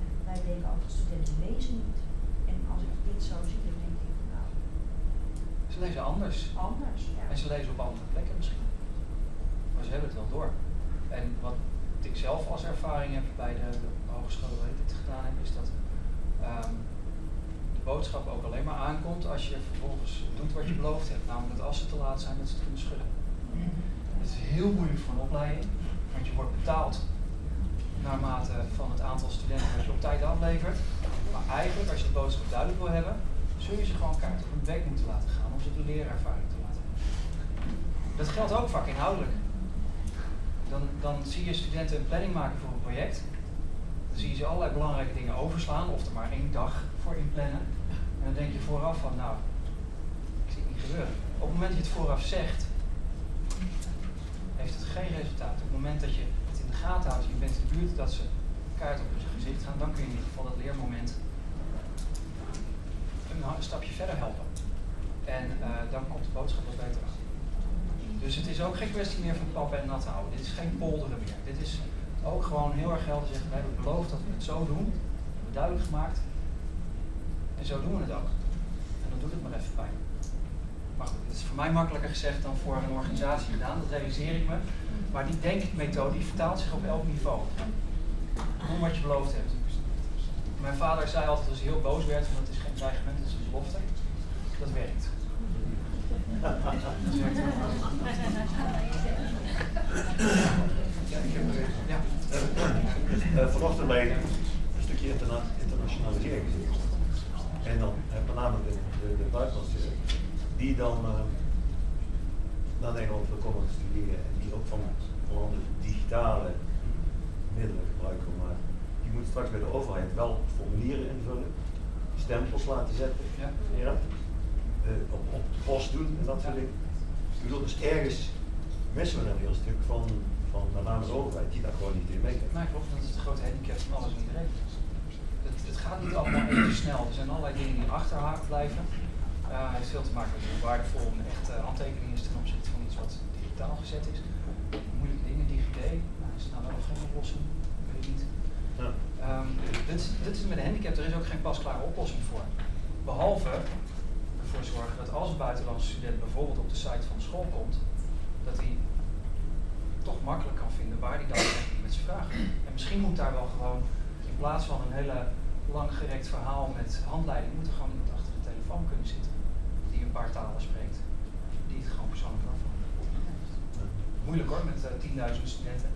En wij denken altijd, studenten lezen niet. En als ik dit zo zie, dan denk ik, nou... Ze lezen anders. Anders, ja. En ze lezen op andere plekken misschien. Maar ze hebben het wel door. En wat ik zelf als ervaring heb bij de, de hogescholen waar ik dit gedaan heb, is dat um, de boodschap ook alleen maar aankomt als je vervolgens doet wat je beloofd hebt. Namelijk dat als ze te laat zijn, dat ze het kunnen schudden. Het is heel moeilijk voor een opleiding, want je wordt betaald naarmate van het aantal studenten dat je op tijd aflevert. Maar eigenlijk, als je de boodschap duidelijk wil hebben, zul je ze gewoon kaart op hun weg moeten laten gaan om ze de leerervaring te laten hebben. Dat geldt ook vaak inhoudelijk. Dan, dan zie je studenten een planning maken voor een project. Dan zie je ze allerlei belangrijke dingen overslaan of er maar één dag voor inplannen. En dan denk je vooraf van, nou, ik zie het niet gebeuren. Op het moment dat je het vooraf zegt, heeft het geen resultaat. Op het moment dat je het in de gaten houdt je bent in de buurt dat ze kaart op hun gezicht gaan, dan kun je in ieder geval dat leermoment een stapje verder helpen. En uh, dan komt de boodschap wat beter aan. Dus het is ook geen kwestie meer van papa en nat houden. Dit is geen polderen meer. Dit is ook gewoon heel erg helder zeggen, wij hebben beloofd dat we het zo doen. Dat hebben we duidelijk gemaakt. En zo doen we het ook. En dan doet het maar even pijn. Maar goed, het is voor mij makkelijker gezegd dan voor een organisatie gedaan, dat realiseer ik me. Maar die denkmethode die vertaalt zich op elk niveau. Doe wat je beloofd hebt. Mijn vader zei altijd als hij heel boos werd, van het is geen dreigement, het is een belofte. Dat werkt. Dat werkt Ja, ik heb ja. Uh, vanochtend bij een stukje interna internationalisering gezien. En dan uh, met name de, de, de buitenlandse die dan uh, naar Nederland wil komen studeren en die ook van allerhande digitale middelen gebruiken. Maar die moet straks bij de overheid wel formulieren invullen, stempels laten zetten, ja. ja. Uh, op, op de post doen en dat soort dingen. Ik bedoel, dus ergens missen we een heel stuk van, van met name de overheid die daar gewoon niet in meekijkt. Nou, klopt, dat is de grote handicap van alles en iedereen. Het, het gaat niet allemaal even snel. Er zijn allerlei dingen die achterhaakt blijven. Uh, het heeft veel te maken met hoe waardevol een echte handtekening is ten opzichte van iets wat digitaal gezet is. Moeilijke dingen, DigiD, nou, is nou wel geen oplossing? Weet ik niet. Ja. Um, dit, dit, is met een handicap, er is ook geen pasklare oplossing voor. Behalve ervoor zorgen dat als een buitenlandse student bijvoorbeeld op de site van school komt, dat hij toch makkelijk kan vinden waar hij dan met zijn vragen. En misschien moet daar wel gewoon, in plaats van een hele lang gerekt verhaal met handleiding, moet er gewoon iemand achter de telefoon kunnen zitten die een paar talen spreekt, die het gewoon persoonlijk afvangt. Moeilijk hoor, met uh, 10.000 studenten.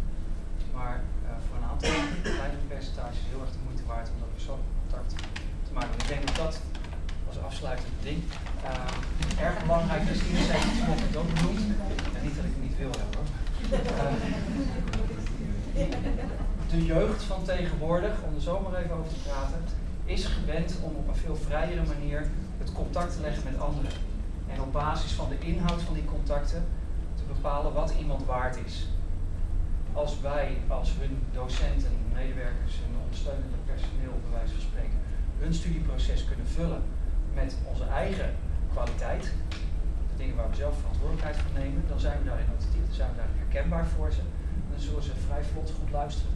Maar uh, voor een aantal kleine percentages heel erg de moeite waard om dat persoonlijk contact te maken. Ik denk dat dat als afsluitend ding uh, erg belangrijk is. Iedereen heeft het vanochtend ook. En niet dat ik het niet wil hebben hoor. de jeugd van tegenwoordig, om er zo maar even over te praten, is gewend om op een veel vrijere manier het contact te leggen met anderen. En op basis van de inhoud van die contacten te bepalen wat iemand waard is. Als wij, als hun docenten, medewerkers en ondersteunende personeel, bij wijze van spreken, hun studieproces kunnen vullen met onze eigen kwaliteit, de dingen waar we zelf verantwoordelijkheid voor nemen, dan zijn we daarin auditief, dan zijn we daarin herkenbaar voor ze. Dan zullen ze vrij vlot goed luisteren.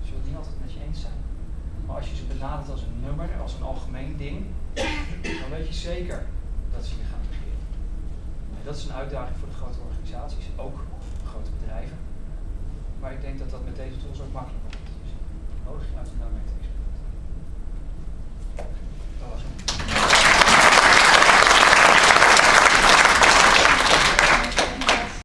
Ze zullen niet altijd met je eens zijn. Maar als je ze benadert als een nummer, als een algemeen ding, dan weet je zeker dat ze je gaan regeren. En dat is een uitdaging voor de grote organisaties, ook voor grote bedrijven. Maar ik denk dat dat met deze tools ook makkelijker wordt. Dus nodig uit om daarmee te. Dat was het.